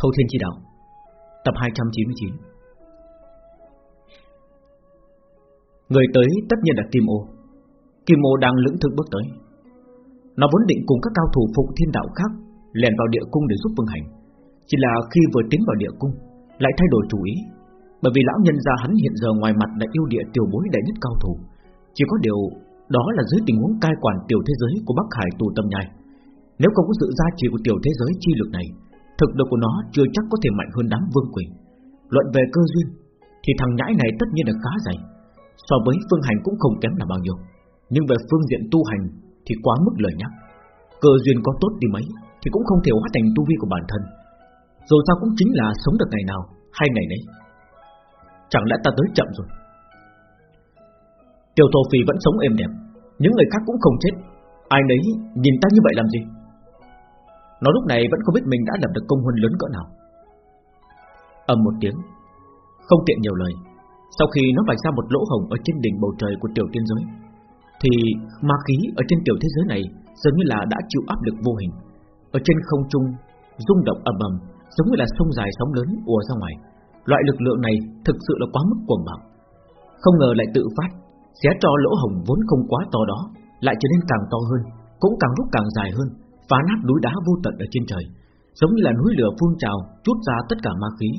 Thâu Thiên Chi Đạo, Tập 299 Người tới tất nhiên là Kim Ô. Kim Ô đang lưỡng thức bước tới. Nó vốn định cùng các cao thủ phụ thiên đạo khác Lèn vào địa cung để giúp Vương Hành. Chỉ là khi vừa tiến vào địa cung, Lại thay đổi chủ ý. Bởi vì lão nhân gia hắn hiện giờ ngoài mặt đã yêu địa tiểu bối đại nhất cao thủ. Chỉ có điều đó là dưới tình huống cai quản tiểu thế giới của Bắc Hải tù tâm nhai. Nếu không có sự gia trì của tiểu thế giới chi lực này Thực lực của nó chưa chắc có thể mạnh hơn đám vương quỷ. Luận về cơ duyên, Thì thằng nhãi này tất nhiên là khá dày. So với phương hành cũng không kém là bao nhiêu. Nhưng về phương diện tu hành Thì quá mức lời nhắc. Cơ duyên có tốt đi mấy Thì cũng không thể hóa thành tu vi của bản thân. Dù sao cũng chính là sống được ngày nào Hay ngày nấy. Chẳng lẽ ta tới chậm rồi? Tiểu thổ phì vẫn sống êm đẹp, Những người khác cũng không chết. Ai nấy nhìn ta như vậy làm gì? Nó lúc này vẫn không biết mình đã lập được công huân lớn cỡ nào. Ầm một tiếng, Không tiện nhiều lời. Sau khi nó vạch ra một lỗ hồng Ở trên đỉnh bầu trời của tiểu tiên giới, Thì ma khí ở trên tiểu thế giới này Dường như là đã chịu áp lực vô hình. Ở trên không trung, rung động ầm ầm, Giống như là sông dài sóng lớn ùa ra ngoài. Loại lực lượng này thực sự là quá mức cuồng bạo. Không ngờ lại tự phát, Xé cho lỗ hồng vốn không quá to đó Lại trở nên càng to hơn, Cũng càng lúc càng dài hơn. Phá nát núi đá vô tận ở trên trời, Giống như là núi lửa phun trào Chút ra tất cả ma khí.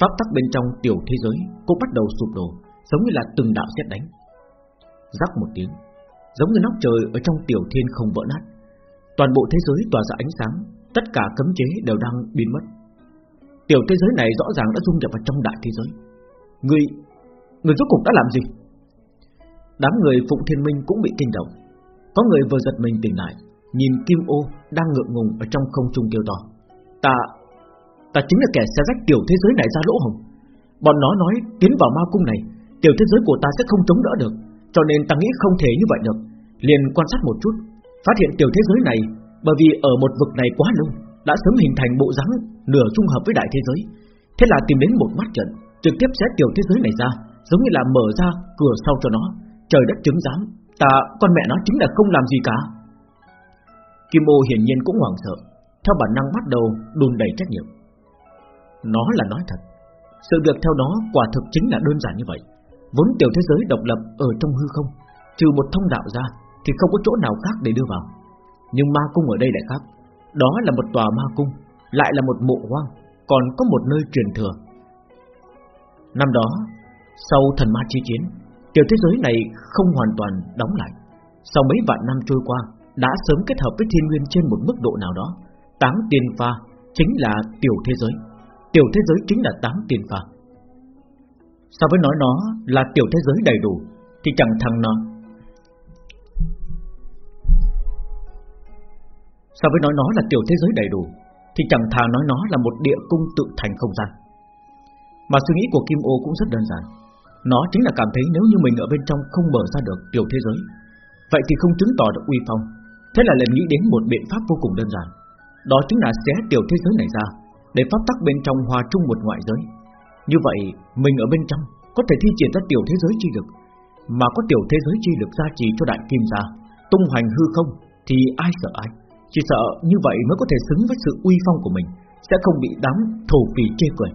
Pháp tắc bên trong tiểu thế giới Cũng bắt đầu sụp đổ, Giống như là từng đạo xét đánh. Rắc một tiếng, Giống như nóc trời ở trong tiểu thiên không vỡ nát. Toàn bộ thế giới tỏa ra ánh sáng, Tất cả cấm chế đều đang biến mất. Tiểu thế giới này rõ ràng đã dung nhập vào trong đại thế giới. Người Người rốt cuộc đã làm gì? Đám người Phụng Thiên Minh cũng bị kinh động. Có người vừa giật mình tỉnh lại Nhìn Kim Ô đang ngượng ngùng ở trong không trung kêu to. Ta Ta chính là kẻ xe rách tiểu thế giới này ra lỗ hồng Bọn nó nói tiến vào ma cung này, Tiểu thế giới của ta sẽ không chống đỡ được, Cho nên ta nghĩ không thể như vậy được. Liền quan sát một chút, Phát hiện tiểu thế giới này, Bởi vì ở một vực này quá lâu Đã sớm hình thành bộ dáng nửa trung hợp với đại thế giới. Thế là tìm đến một mắt trận, Trực tiếp xé tiểu thế giới này ra, Giống như là mở ra cửa sau cho nó. Trời đất chứng giám, Ta, con mẹ nó chính là không làm gì cả. Kim ô hiển nhiên cũng hoảng sợ, Theo bản năng bắt đầu đùn đầy trách nhiệm. Nó là nói thật, Sự việc theo đó quả thực chính là đơn giản như vậy. Vốn tiểu thế giới độc lập ở trong hư không, Trừ một thông đạo ra Thì không có chỗ nào khác để đưa vào. Nhưng ma cung ở đây lại khác, Đó là một tòa ma cung, Lại là một mộ hoang, Còn có một nơi truyền thừa. Năm đó, Sau thần ma chi chiến, Tiểu thế giới này không hoàn toàn đóng lại. Sau mấy vạn năm trôi qua đã sớm kết hợp với thiên nguyên trên một mức độ nào đó. Tám tiền pha Chính là tiểu thế giới. Tiểu thế giới chính là tám tiền pha. So với nói nó là tiểu thế giới đầy đủ, Thì chẳng thằng nó So với nói nó là tiểu thế giới đầy đủ, Thì chẳng thà nói nó là một địa cung tự thành không gian. Mà suy nghĩ của Kim Ô cũng rất đơn giản. Nó chính là cảm thấy nếu như mình ở bên trong không mở ra được tiểu thế giới, Vậy thì không chứng tỏ được uy phong. Thế là liền nghĩ đến một biện pháp vô cùng đơn giản. Đó chính là xé tiểu thế giới này ra, Để pháp tắc bên trong hòa chung một ngoại giới. Như vậy, mình ở bên trong Có thể thi triển ra tiểu thế giới chi lực. Mà có tiểu thế giới chi lực gia trì cho đại kim gia, Tung hoành hư không, Thì ai sợ ai? Chỉ sợ như vậy mới có thể xứng với sự uy phong của mình, Sẽ không bị đám thổ phỉ chê cười.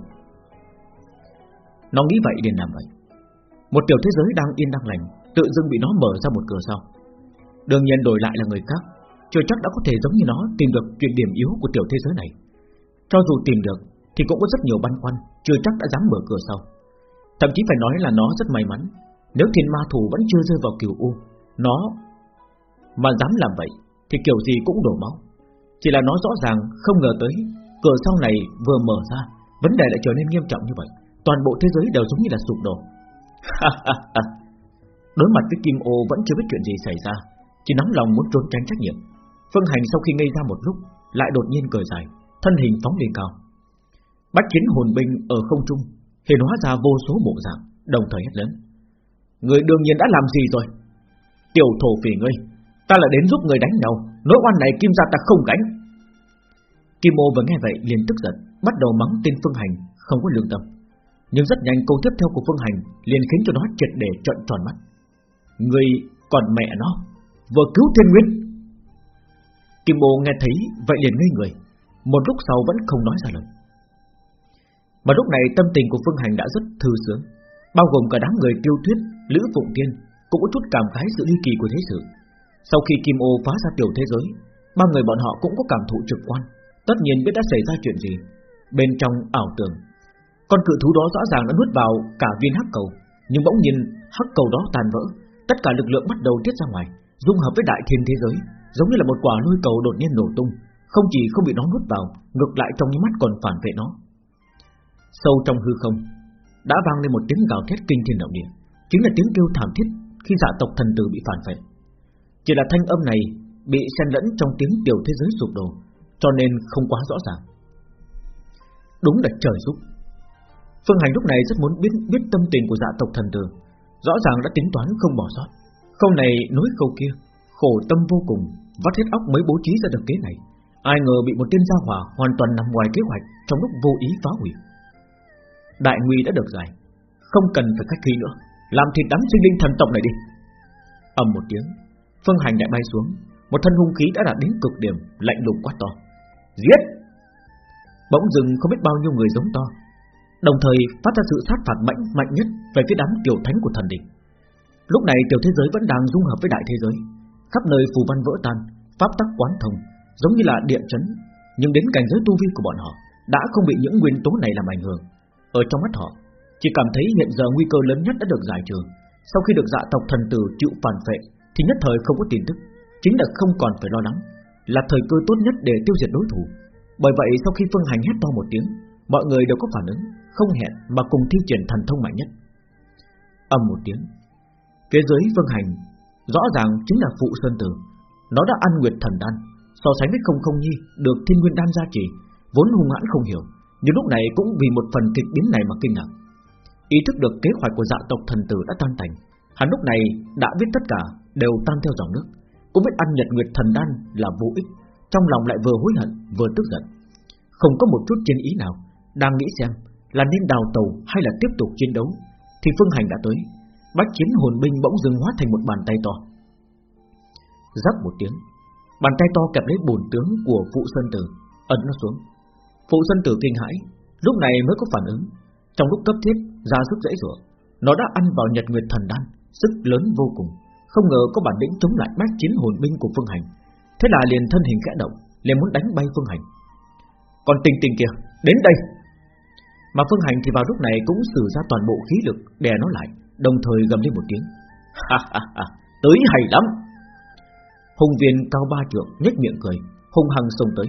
Nó nghĩ vậy liền làm vậy. Một tiểu thế giới đang yên đang lành, Tự dưng bị nó mở ra một cửa sau Đương nhiên đổi lại là người khác, Chưa chắc đã có thể giống như nó tìm được chuyện điểm yếu của tiểu thế giới này. Cho dù tìm được, Thì cũng có rất nhiều băn khoăn, Chưa chắc đã dám mở cửa sau. Thậm chí phải nói là nó rất may mắn, Nếu thiên ma thủ vẫn chưa rơi vào kiều U, Nó Mà dám làm vậy Thì kiểu gì cũng đổ máu. Chỉ là nó rõ ràng không ngờ tới, Cửa sau này vừa mở ra, Vấn đề lại trở nên nghiêm trọng như vậy. Toàn bộ thế giới đều giống như là sụp đổ. Đối mặt với Kim Ô vẫn chưa biết chuyện gì xảy ra. Chỉ nóng lòng muốn trốn tránh trách nhiệm. Phương Hành sau khi ngây ra một lúc, Lại đột nhiên cười dài, Thân hình phóng lên cao. Bách chiến hồn binh ở không trung Hiện hóa ra vô số bộ dạng, Đồng thời hét lớn. Người đương nhiên đã làm gì rồi? Tiểu thổ phỉ ngươi, Ta là đến giúp người đánh nhau, Nỗi oan này kim gia ta không gánh. Kim ô vừa nghe vậy liền tức giận, Bắt đầu mắng tên Phương Hành, Không có lương tâm. Nhưng rất nhanh câu tiếp theo của Phương Hành liền khiến cho nó triệt để trợn tròn mắt. Người còn mẹ nó vừa cứu Thiên Nguyên. Kim Bồ nghe thấy vậy liền ngây người, một lúc sau vẫn không nói ra lời. Mà lúc này tâm tình của Phương Hành đã rất thư sướng Bao gồm cả đám người tiêu Thuyết Lữ Phụng Tiên Cũng có chút cảm khái sự ly kỳ của thế sự. Sau khi Kim Ô phá ra tiểu thế giới Ba người bọn họ cũng có cảm thụ trực quan. Tất nhiên biết đã xảy ra chuyện gì. Bên trong ảo tưởng Con cự thú đó rõ ràng đã nuốt vào cả viên hắc cầu Nhưng bỗng nhiên hắc cầu đó tàn vỡ Tất cả lực lượng bắt đầu tiết ra ngoài. Dung hợp với đại thiên thế giới, Giống như là một quả lôi cầu đột nhiên nổ tung, Không chỉ không bị nó nuốt vào, Ngược lại trong những mắt còn phản vệ nó. Sâu trong hư không, Đã vang lên một tiếng gào thét kinh thiên động địa, Chính là tiếng kêu thảm thiết Khi dạ tộc thần tử bị phản vệ. Chỉ là thanh âm này Bị xen lẫn trong tiếng tiểu thế giới sụp đổ, Cho nên không quá rõ ràng. Đúng là trời giúp Phương Hành lúc này rất muốn biết biết tâm tình của dạ tộc thần tử, Rõ ràng đã tính toán không bỏ sót. Câu này nối câu kia, Khổ tâm vô cùng, Vắt hết óc mới bố trí ra được kế này. Ai ngờ bị một tên gia hỏa hoàn toàn nằm ngoài kế hoạch, Trong lúc vô ý phá hủy. Đại nguy đã được giải, Không cần phải khách khí nữa, Làm thịt đám sinh linh thần tộc này đi. Ầm một tiếng, Phương hành lại bay xuống, Một thân hung khí đã đạt đến cực điểm, Lạnh lùng quá to. Giết! Bỗng dừng không biết bao nhiêu người giống to, Đồng thời phát ra sự sát phạt mạnh mạnh nhất Về phía đám tiểu thánh của thần đình Lúc này tiểu thế giới vẫn đang dung hợp với đại thế giới. Khắp nơi phù văn vỡ tan, Pháp tắc quán thông, Giống như là địa chấn. Nhưng đến cảnh giới tu vi của bọn họ, Đã không bị những nguyên tố này làm ảnh hưởng. Ở trong mắt họ, Chỉ cảm thấy hiện giờ nguy cơ lớn nhất đã được giải trừ. Sau khi được dạ tộc thần tử chịu phản phệ Thì nhất thời không có tin tức, Chính là không còn phải lo lắng, Là thời cơ tốt nhất để tiêu diệt đối thủ. Bởi vậy sau khi phương hành hét to một tiếng, Mọi người đều có phản ứng, Không hẹn mà cùng thi triển thần thông mạnh nhất. Âm một tiếng Phía dưới Vương hành, Rõ ràng chính là phụ sơn tử. Nó đã ăn nguyệt thần đan, So sánh với không không nhi, Được thiên nguyên đan gia trì, Vốn hung hãn không hiểu, Nhưng lúc này cũng vì một phần kịch biến này mà kinh ngạc. Ý thức được kế hoạch của dạ tộc thần tử đã tan thành, Hắn lúc này đã biết tất cả Đều tan theo dòng nước. Cũng biết ăn nhật nguyệt thần đan là vô ích, Trong lòng lại vừa hối hận, vừa tức giận. Không có một chút chiến ý nào, Đang nghĩ xem là nên đào tàu hay là tiếp tục chiến đấu, Thì phương hành đã tới. Bách chiến hồn binh bỗng dừng hóa thành một bàn tay to. Rắc một tiếng, Bàn tay to kẹp lấy bổn tướng của Phụ Sơn Tử, Ấn nó xuống. Phụ Sơn Tử kinh hãi, Lúc này mới có phản ứng. Trong lúc cấp thiết, ra sức dễ dụa Nó đã ăn vào nhật nguyệt thần đan, Sức lớn vô cùng. Không ngờ có bản lĩnh chống lại bách chiến hồn binh của Phương Hành. Thế là liền thân hình khẽ động, liền muốn đánh bay Phương Hành. Còn tình tình kia Đến đây! Mà Phương Hành thì vào lúc này cũng sử ra toàn bộ khí lực, Đè nó lại. Đồng thời gầm lên một tiếng. Ha ha ha, Tới hay lắm. Hùng viên cao ba trượng nhếch miệng cười Hùng hăng xông tới.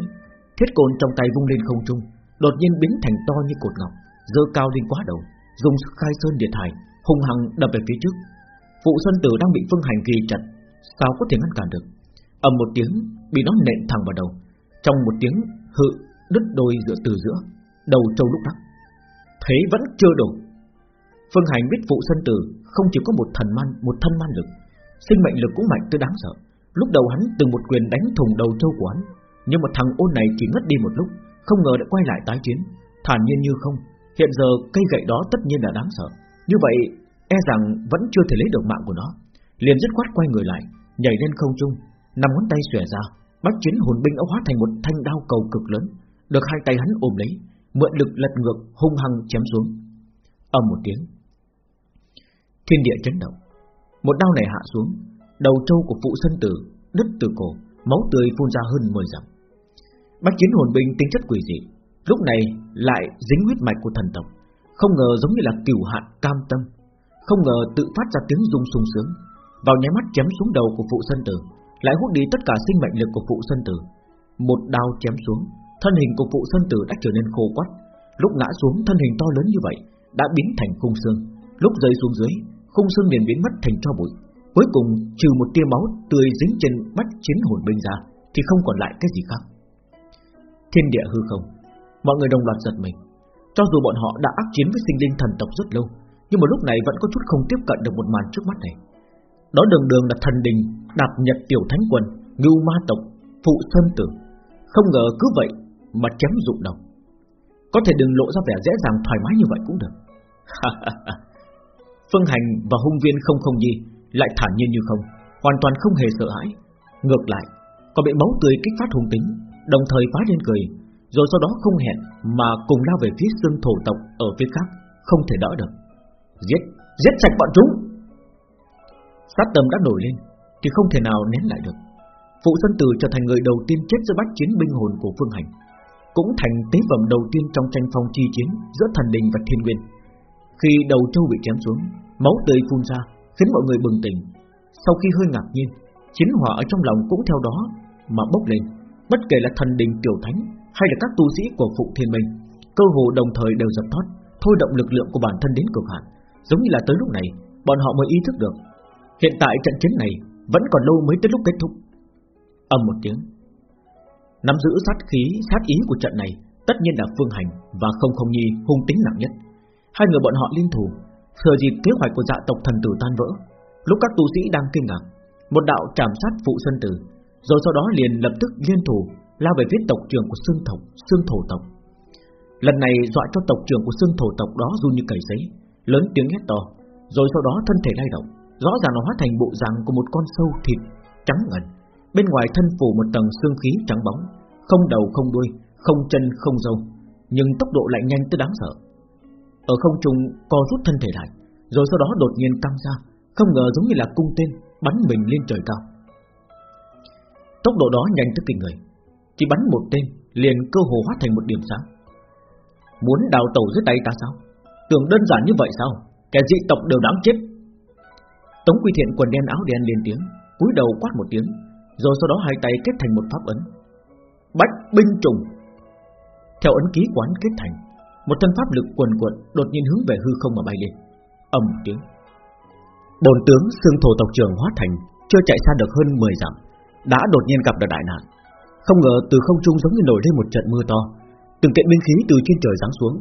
Thiết côn trong tay vung lên không trung, Đột nhiên biến thành to như cột ngọc Dơ cao lên quá đầu, Dùng sức khai sơn điện thải Hùng hăng đập về phía trước. Phụ Xuân Tử đang bị phương hành ghi chặt, Sao có thể ngăn cản được? Ầm một tiếng, bị nó nện thẳng vào đầu. Trong một tiếng, hự đứt đôi giữa, từ giữa, Đầu trâu lúc đắc Thế vẫn chưa đủ. Phương Hành biết phụ sân Tử Không chỉ có một thần man, một thân man lực Sinh mệnh lực cũng mạnh tới đáng sợ. Lúc đầu hắn từng một quyền đánh thùng đầu châu của hắn Nhưng mà thằng ôn này chỉ mất đi một lúc Không ngờ đã quay lại tái chiến. Thản nhiên như không Hiện giờ cây gậy đó tất nhiên là đáng sợ. Như vậy e rằng vẫn chưa thể lấy được mạng của nó. Liền dứt khoát quay người lại Nhảy lên không trung Nằm ngón tay xòe ra bắt chiến hồn binh đã hóa thành một thanh đao cầu cực lớn. Được hai tay hắn ôm lấy Mượn lực lật ngược hung hăng chém xuống. Ầm một tiếng Thiên địa chấn động. Một đao này hạ xuống, Đầu trâu của phụ sân tử, Đứt từ cổ, Máu tươi phun ra hơn 10 dặm. Bách chiến hồn binh tính chất quỷ dị, Lúc này lại dính huyết mạch của thần tộc, Không ngờ giống như là cửu hạn cam tâm. Không ngờ tự phát ra tiếng rung sung sướng, Vào nháy mắt chém xuống đầu của phụ sân tử, Lại hút đi tất cả sinh mệnh lực của phụ sân tử. Một đao chém xuống, Thân hình của phụ sân tử đã trở nên khô quắt. Lúc ngã xuống, thân hình to lớn như vậy Đã biến thành khung xương, Lúc rơi xuống dưới Khung xương liền biến mất thành cho bụi. Cuối cùng, trừ một tia máu tươi dính trên bách chiến hồn binh ra Thì không còn lại cái gì khác. Thiên địa hư không, Mọi người đồng loạt giật mình. Cho dù bọn họ đã ác chiến với sinh linh thần tộc rất lâu, Nhưng mà lúc này vẫn có chút không tiếp cận được một màn trước mắt này. Đó đường đường là thần đình, Đạp nhật tiểu thánh quân Ngưu ma tộc, Phụ sơn tử. Không ngờ cứ vậy mà chém dụng đầu. Có thể đừng lộ ra vẻ dễ dàng thoải mái như vậy cũng được. Phương Hành và hung viên không không gì lại thản nhiên như không, hoàn toàn không hề sợ hãi. Ngược lại, còn bị máu tươi kích phát hung tính, đồng thời phá lên cười, Rồi sau đó không hẹn Mà cùng lao về phía xương thổ tộc Ở phía khác không thể đỡ được. Giết, giết sạch bọn chúng! Sát tâm đã nổi lên Thì không thể nào nén lại được. Phụ Sơn Tử trở thành người đầu tiên chết giữa bách chiến binh hồn của Phương Hành Cũng thành tế phẩm đầu tiên trong tranh phong chi chiến Giữa thần đình và thiên nguyên. Khi đầu châu bị chém xuống Máu tươi phun ra Khiến mọi người bừng tỉnh. Sau khi hơi ngạc nhiên Chiến hỏa ở trong lòng cũng theo đó Mà bốc lên Bất kể là thần đình tiểu thánh Hay là các tu sĩ của phụ thiên minh Cơ hồ đồng thời đều dập thoát Thôi động lực lượng của bản thân đến cực hạn. Giống như là tới lúc này Bọn họ mới ý thức được Hiện tại trận chiến này Vẫn còn lâu mới tới lúc kết thúc. Âm một tiếng Nắm giữ sát khí, sát ý của trận này Tất nhiên là Phương Hành và Không Không Nhi hung tính nặng nhất. Hai người bọn họ liên thủ Thừa dịp kế hoạch của dạ tộc thần tử tan vỡ Lúc các tu sĩ đang kinh ngạc Một đạo trảm sát phụ sân tử Rồi sau đó liền lập tức liên thủ Lao về phía tộc trưởng của xương thổ, xương thổ tộc. Lần này dọa cho tộc trưởng của xương thổ tộc đó run như cầy giấy Lớn tiếng hét to Rồi sau đó thân thể lay động Rõ ràng nó hóa thành bộ dạng của một con sâu thịt trắng ngần. Bên ngoài thân phủ một tầng xương khí trắng bóng Không đầu không đuôi Không chân không râu Nhưng tốc độ lại nhanh tới đáng sợ. Ở không trung, co rút thân thể lại, Rồi sau đó đột nhiên căng ra, Không ngờ giống như là cung tên Bắn mình lên trời cao. Tốc độ đó nhanh tới kinh người, Chỉ bắn một tên liền cơ hồ hóa thành một điểm sáng. Muốn đào tẩu dưới tay ta sao? Tưởng đơn giản như vậy sao? Kẻ dị tộc đều đáng chết. Tống Quy Thiện quần đen áo đen lên tiếng, cúi đầu quát một tiếng, Rồi sau đó hai tay kết thành một pháp ấn. Bách binh trùng. Theo ấn ký quán kết thành một thân pháp lực quần cuộn Đột nhiên hướng về hư không mà bay lên. Ầm tiếng. Bồn tướng xương thổ tộc trưởng hóa thành, Chưa chạy xa được hơn 10 dặm, Đã đột nhiên gặp được đại nạn. Không ngờ từ không trung giống như nổi lên một trận mưa to. Từng kiện binh khí từ trên trời giáng xuống,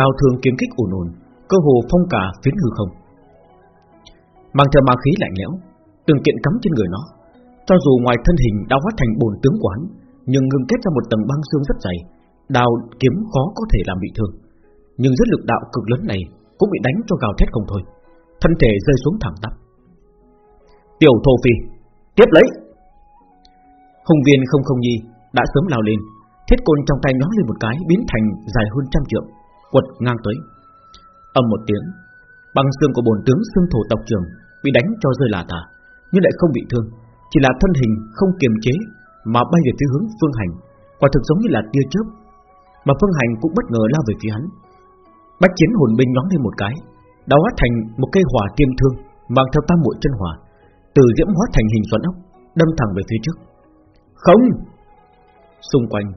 Đào thường kiếm kích ủn ủn Cơ hồ phong cả phiến hư không. Mang theo ma khí lạnh lẽo, Từng kiện cắm trên người nó. Cho dù ngoài thân hình đã hóa thành bồn tướng quán, Nhưng ngưng kết ra một tầng băng xương rất dày, Đào kiếm khó có thể làm bị thương. Nhưng rất lực đạo cực lớn này Cũng bị đánh cho gào thét không thôi. Thân thể rơi xuống thẳng tắp. Tiểu thổ phi, Tiếp lấy. Hùng viên không không nhi Đã sớm lao lên, Thiết côn trong tay nhón lên một cái, Biến thành dài hơn trăm trượng, Quật ngang tới. Âm một tiếng, Băng xương của bồn tướng xương thổ tộc trưởng Bị đánh cho rơi là tả Nhưng lại không bị thương. Chỉ là thân hình không kiềm chế Mà bay về phía hướng phương hành, Quả thực giống như là tia chớp, Mà phương hành cũng bất ngờ lao về phía hắn. Bách chiến hồn binh nhón lên một cái Đã hóa thành một cây hỏa tiêm thương Mang theo tam muội chân hỏa Từ diễm hóa thành hình xoắn ốc Đâm thẳng về phía trước. Không! Xung quanh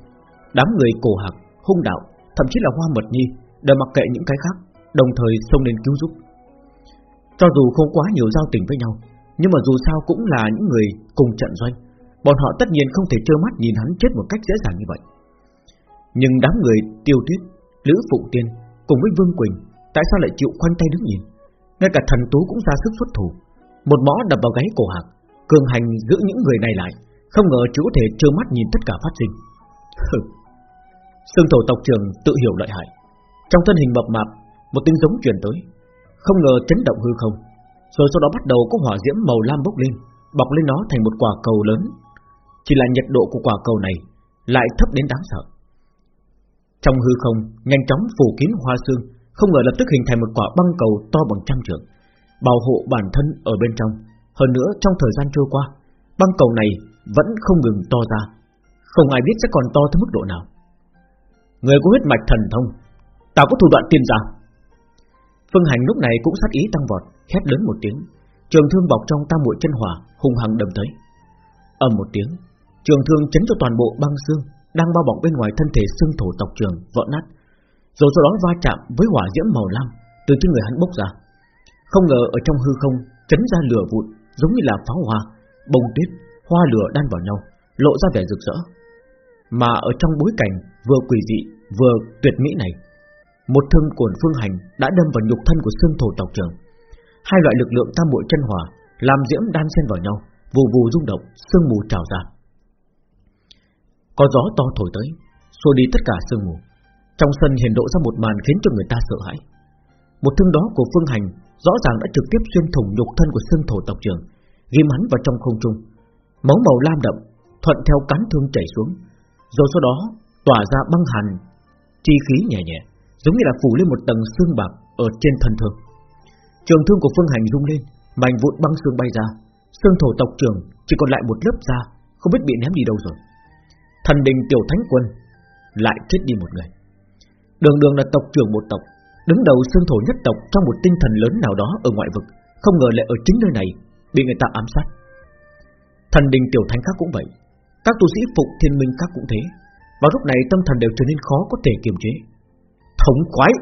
Đám người cổ hạc, hung đạo Thậm chí là hoa mật nhi Đều mặc kệ những cái khác Đồng thời xông lên cứu giúp. Cho dù không quá nhiều giao tình với nhau Nhưng mà dù sao cũng là những người cùng trận doanh Bọn họ tất nhiên không thể trơ mắt nhìn hắn chết một cách dễ dàng như vậy. Nhưng đám người tiêu tuyết Lữ Phụ Tiên Cùng với Vương Quỳnh, Tại sao lại chịu khoanh tay đứng nhìn? Ngay cả thần tú cũng ra sức xuất thủ. Một mõ đập vào gáy cổ hạc, Cường hành giữ những người này lại, Không ngờ chỉ có thể trơ mắt nhìn tất cả phát sinh. Sương thổ tộc trường tự hiểu lợi hại. Trong thân hình mập mạp, Một tiếng giống truyền tới. Không ngờ chấn động hư không. Rồi sau đó bắt đầu có hỏa diễm màu lam bốc lên, Bọc lên nó thành một quả cầu lớn. Chỉ là nhiệt độ của quả cầu này Lại thấp đến đáng sợ. Trong hư không, Nhanh chóng phủ kín hoa xương Không ngờ lập tức hình thành một quả băng cầu to bằng trăm trượng, Bảo hộ bản thân ở bên trong. Hơn nữa, trong thời gian trôi qua, Băng cầu này vẫn không ngừng to ra. Không ai biết sẽ còn to tới mức độ nào. Người có huyết mạch thần thông Ta có thủ đoạn tiên giả Phương Hành lúc này cũng sát ý tăng vọt, Hét lớn một tiếng. Trường thương bọc trong tam muội chân hỏa hung hăng đâm tới ầm một tiếng, Trường thương chấn cho toàn bộ băng xương. Đang bao bọc bên ngoài thân thể xương thổ tộc trường vỡ nát Rồi sau đó va chạm với hỏa diễm màu lam Từ trên người hắn bốc ra. Không ngờ ở trong hư không chấn ra lửa vụn Giống như là pháo hoa Bông tuyết, hoa lửa đan vào nhau Lộ ra vẻ rực rỡ. Mà ở trong bối cảnh vừa quỷ dị Vừa tuyệt mỹ này Một thương cuộn phương hành đã đâm vào nhục thân của xương thổ tộc trường Hai loại lực lượng tam muội chân hỏa Làm diễm đan xen vào nhau Vù vù rung động, sương mù trào ra. Có gió to thổi tới Xua đi tất cả sương mù. Trong sân hiện lộ ra một màn khiến cho người ta sợ hãi. Một thương đó của phương hành Rõ ràng đã trực tiếp xuyên thủng nhục thân của xương thổ tộc trưởng, Ghim hắn vào trong không trung. Máu màu lam đậm Thuận theo cán thương chảy xuống. Rồi sau đó tỏa ra băng hàn chi khí nhẹ nhẹ, giống như là phủ lên một tầng xương bạc ở trên thân thương. Trường thương của Phương Hành rung lên, mảnh vụn băng xương bay ra, xương thổ tộc trưởng chỉ còn lại một lớp da, không biết bị ném đi đâu rồi. Thần đình tiểu thánh quân lại chết đi một người. Đường đường là tộc trưởng một tộc, đứng đầu xương thổ nhất tộc trong một tinh thần lớn nào đó ở ngoại vực, không ngờ lại ở chính nơi này bị người ta ám sát. Thần đình tiểu thánh khác cũng vậy, các tu sĩ phục thiên minh khác cũng thế. Vào lúc này tâm thần đều trở nên khó có thể kiềm chế. Thống khoái!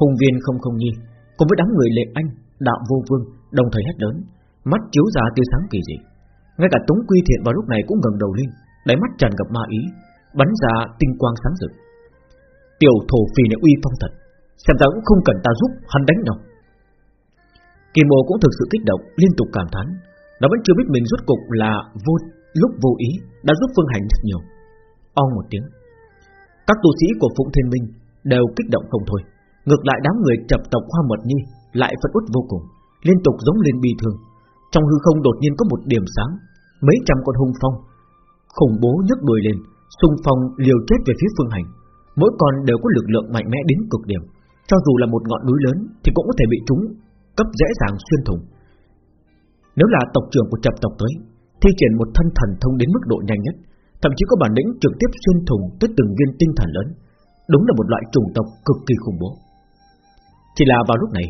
Hùng viên không không nhi cùng với đám người lệ anh, đạo vô vương đồng thời hét lớn, mắt chiếu ra tia sáng kỳ dị. Ngay cả Tống Quy Thiện vào lúc này cũng ngẩng đầu lên, đáy mắt tràn ngập ma ý, bắn ra tinh quang sáng rực. Tiểu thổ phì này uy phong thật, xem ra cũng không cần ta giúp hắn đánh đâu Kim Mô cũng thực sự kích động, liên tục cảm thán, nó vẫn chưa biết mình rốt cục là vô lúc vô ý đã giúp Phương Hành rất nhiều. Ong một tiếng, các tu sĩ của Phụng Thiên Minh đều kích động không thôi. Ngược lại đám người chập tộc Hoa Mật Nhi lại phẫn uất vô cùng, liên tục giống lên bi thương. Trong hư không đột nhiên có một điểm sáng, mấy trăm con hung phong khủng bố nhấc đuôi lên, xung phong liều chết về phía Phương Hành. Mỗi con đều có lực lượng mạnh mẽ đến cực điểm, cho dù là một ngọn núi lớn thì cũng có thể bị chúng cấp dễ dàng xuyên thủng. Nếu là tộc trưởng của chập tộc tới, thi triển một thân thần thông đến mức độ nhanh nhất, thậm chí có bản lĩnh trực tiếp xuyên thủng tới từng viên tinh thần lớn, đúng là một loại chủng tộc cực kỳ khủng bố. Chỉ là vào lúc này,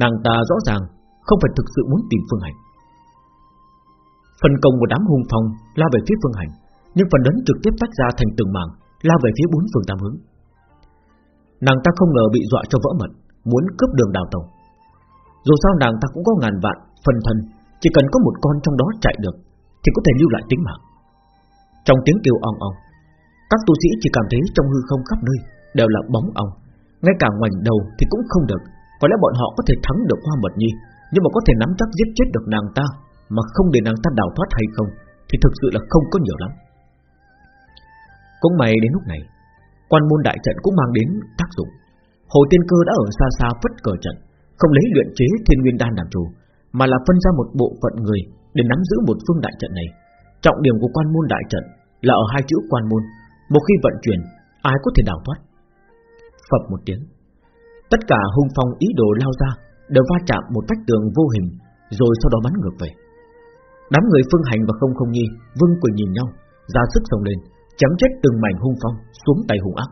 nàng ta rõ ràng không phải thực sự muốn tìm Phương Hành. Phần công một đám hung phong lao về phía Phương Hành, nhưng phần lớn trực tiếp tách ra thành từng mảng, lao về phía bốn phương tám hướng. Nàng ta không ngờ bị dọa cho vỡ mật, muốn cướp đường đào tàu. Dù sao nàng ta cũng có ngàn vạn phần thân, chỉ cần có một con trong đó chạy được, thì có thể lưu lại tính mạng. Trong tiếng kêu ong ong, các tu sĩ chỉ cảm thấy trong hư không khắp nơi đều là bóng ong, ngay cả ngoảnh đầu thì cũng không được. Có lẽ bọn họ có thể thắng được Hoa Mật Nhi, nhưng mà có thể nắm chắc giết chết được nàng ta mà không để nàng ta đào thoát hay không, thì thực sự là không có nhiều lắm. Cũng may đến lúc này, quan môn đại trận cũng mang đến tác dụng. Hồ Tiên Cơ đã ở xa xa phất cờ trận, không lấy luyện chế Thiên Nguyên Đan làm chủ, mà là phân ra một bộ phận người để nắm giữ một phương đại trận này. Trọng điểm của quan môn đại trận là ở hai chữ quan môn, một khi vận chuyển, ai có thể đào thoát. Phập một tiếng, tất cả hung phong ý đồ lao ra đều va chạm một vách tường vô hình, rồi sau đó bắn ngược về. Đám người phương hành và không không nhi, vương quỳnh nhìn nhau, ra sức xông lên, chấm chết từng mảnh hung phong xuống tay hung ác.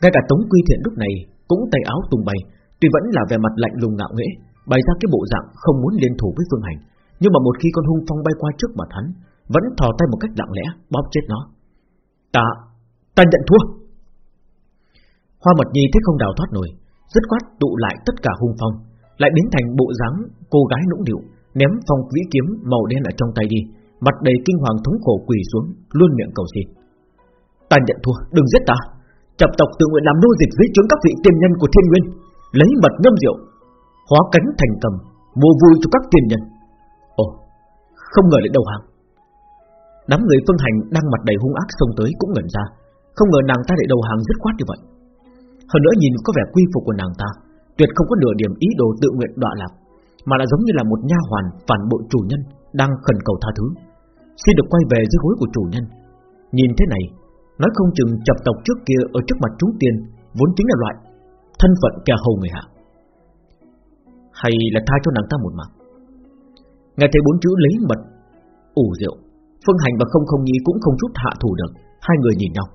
Ngay cả Tống Quy Thiện lúc này cũng tay áo tung bay, tuy vẫn là vẻ mặt lạnh lùng ngạo nghễ, bày ra cái bộ dạng không muốn liên thủ với Phương Hành, nhưng mà một khi con hung phong bay qua trước mặt hắn, vẫn thò tay một cách lặng lẽ bóp chết nó. Ta, ta nhận thua. Hoa Mật Nhi thấy không đào thoát nổi, dứt khoát tụ lại tất cả hung phong, lại biến thành bộ dáng cô gái nũng điệu, ném phong vĩ kiếm màu đen ở trong tay đi, mặt đầy kinh hoàng thống khổ quỳ xuống, luôn miệng cầu xin. Ta nhận thua, đừng giết ta. Chập tộc tự nguyện làm nô dịch dưới trướng các vị tiên nhân của thiên nguyên, lấy mật ngâm rượu, hóa cánh thành cầm, mua vui cho các tiên nhân. Ồ, không ngờ lại đầu hàng. Đám người phương hành đang mặt đầy hung ác xông tới cũng ngẩn ra, không ngờ nàng ta lại đầu hàng dứt khoát như vậy. Hơn nữa nhìn có vẻ quy phục của nàng ta, tuyệt không có nửa điểm ý đồ tự nguyện đọa lạc, mà là giống như là một nha hoàn phản bội chủ nhân đang khẩn cầu tha thứ, xin được quay về dưới gối của chủ nhân. Nhìn thế này, nói không chừng chập tộc trước kia ở trước mặt chúng tiền vốn chính là loại thân phận kẻ hầu người hạ, hay là tha cho nàng ta một mạng. Nghe thấy bốn chữ lấy mật, ủ rượu, Phương Hành và Không Không Nhi cũng không chút hạ thủ được, hai người nhìn nhau.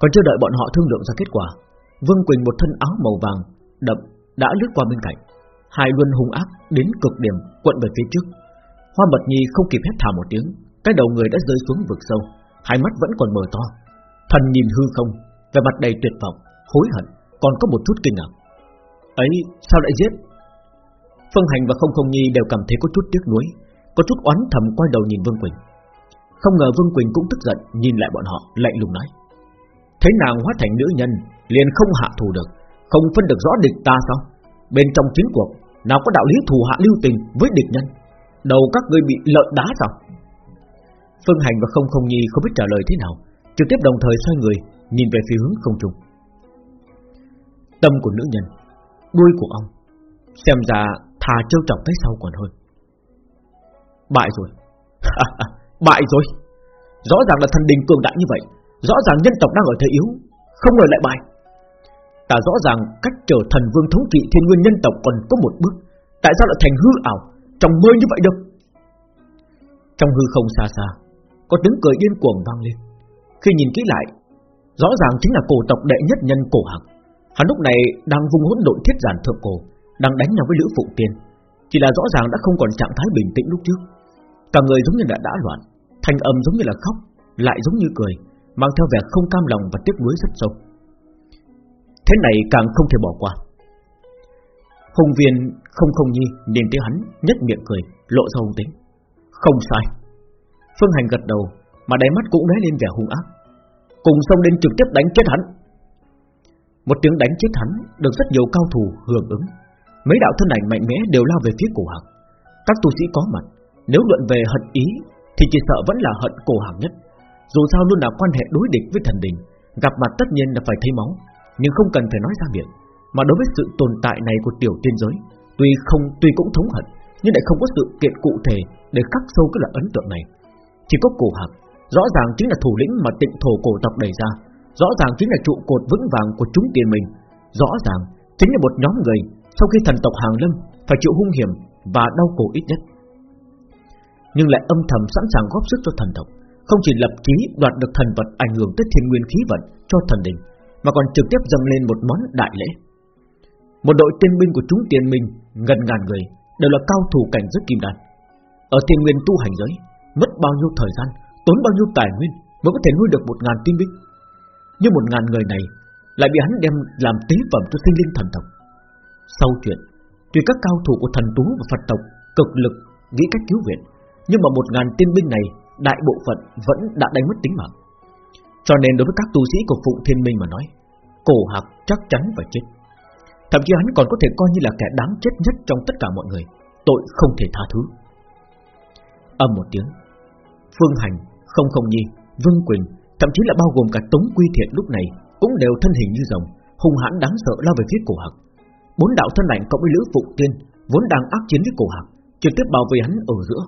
Còn chưa đợi bọn họ thương lượng ra kết quả, Vương Quỳnh một thân áo màu vàng đậm đã lướt qua bên cạnh, hai luân hung ác đến cực điểm quận về phía trước. Hoa Mật Nhi không kịp hét thả một tiếng, cái đầu người đã rơi xuống vực sâu, hai mắt vẫn còn mở to, thần nhìn hư không, vẻ mặt đầy tuyệt vọng, hối hận, còn có một chút kinh ngạc. ấy sao lại giết? Phương Hành và Không Không Nhi đều cảm thấy có chút tiếc nuối, có chút oán thầm quay đầu nhìn Vương Quỳnh. Không ngờ Vương Quỳnh cũng tức giận nhìn lại bọn họ, lạnh lùng nói: Thấy nàng hóa thành nữ nhân Liền không hạ thù được Không phân được rõ địch ta sao Bên trong chiến cuộc nào có đạo lý thù hạ lưu tình với địch nhân? Đầu các ngươi bị lợn đá sao? Phương Hành và Không Không Nhi không biết trả lời thế nào. Trực tiếp đồng thời xoay người, Nhìn về phía hướng không trung. Tâm của nữ nhân, Đuôi của ông, Xem ra thà trêu trọng tới sau còn hơn. Bại rồi. Bại rồi. Rõ ràng là thần đình cường đại như vậy. Rõ ràng nhân tộc đang ở thế yếu, Không ngờ lại bại. Ta rõ ràng cách trở thần vương thống trị thiên nguyên nhân tộc còn có một bước. Tại sao lại thành hư ảo? Trong mơ như vậy được. Trong hư không xa xa, Có tiếng cười điên cuồng vang lên. Khi nhìn kỹ lại, Rõ ràng chính là cổ tộc đệ nhất nhân cổ hạc. Hắn lúc này đang vung hỗn độn thiết giản thượng cổ, Đang đánh nhau với Lữ Phụng Tiên. Chỉ là rõ ràng đã không còn trạng thái bình tĩnh lúc trước. Cả người giống như đã đã loạn, Thanh âm giống như là khóc, Lại giống như cười, Mang theo vẻ không cam lòng và tiếc nuối rất sâu. Thế này càng không thể bỏ qua. Hùng viên không không nhi Nhìn thấy hắn nhất miệng cười, Lộ ra hung tính. Không sai. Phương Hành gật đầu, Mà đáy mắt cũng lóe lên vẻ hung ác. Cùng xông lên trực tiếp đánh chết hắn. Một tiếng đánh chết hắn Được rất nhiều cao thủ hưởng ứng. Mấy đạo thân ảnh mạnh mẽ đều lao về phía cổ hạc. Các tu sĩ có mặt, Nếu luận về hận ý, Thì chỉ sợ vẫn là hận cổ hạc nhất. Dù sao luôn là quan hệ đối địch với thần đình, Gặp mặt tất nhiên là phải thấy máu. Nhưng không cần phải nói ra miệng. Mà đối với sự tồn tại này của tiểu tiên giới, Tuy không, tuy cũng thống hận, Nhưng lại không có sự kiện cụ thể Để khắc sâu cái là ấn tượng này. Chỉ có cổ hạc, Rõ ràng chính là thủ lĩnh mà tịnh thổ cổ tộc đẩy ra, Rõ ràng chính là trụ cột vững vàng của chúng tiền mình, Rõ ràng chính là một nhóm người Sau khi thần tộc hàng lâm Phải chịu hung hiểm và đau khổ ít nhất. Nhưng lại âm thầm sẵn sàng góp sức cho thần tộc, Không chỉ lập chí đoạt được thần vật ảnh hưởng tới thiên nguyên khí vận cho thần đình mà còn trực tiếp dâng lên một món đại lễ Một đội tiên binh của chúng tiền mình Gần ngàn người Đều là cao thủ cảnh giới kim đan Ở thiên nguyên tu hành giới Mất bao nhiêu thời gian tốn bao nhiêu tài nguyên mới có thể nuôi được một ngàn tiên binh. Nhưng một ngàn người này lại bị hắn đem làm tế phẩm cho sinh linh thần tộc. Sau chuyện, tuy các cao thủ của thần tú và Phật tộc cực lực nghĩ cách cứu viện, nhưng mà một ngàn tiên binh này đại bộ phận vẫn đã đánh mất tính mạng. Cho nên đối với các tu sĩ của Phụng Thiên Minh mà nói, cổ hạc chắc chắn phải chết. Thậm chí hắn còn có thể coi như là kẻ đáng chết nhất trong tất cả mọi người, tội không thể tha thứ. Âm một tiếng, Phương Hành không không nhi, Vương Quỳnh, thậm chí là bao gồm cả Tống Quy Thiện lúc này cũng đều thân hình như rồng, hung hãn đáng sợ lao về phía cổ hạc. Bốn đạo thân lạnh cộng với Lữ phụng Tiên vốn đang ác chiến với cổ hạc, trực tiếp bảo vệ hắn ở giữa.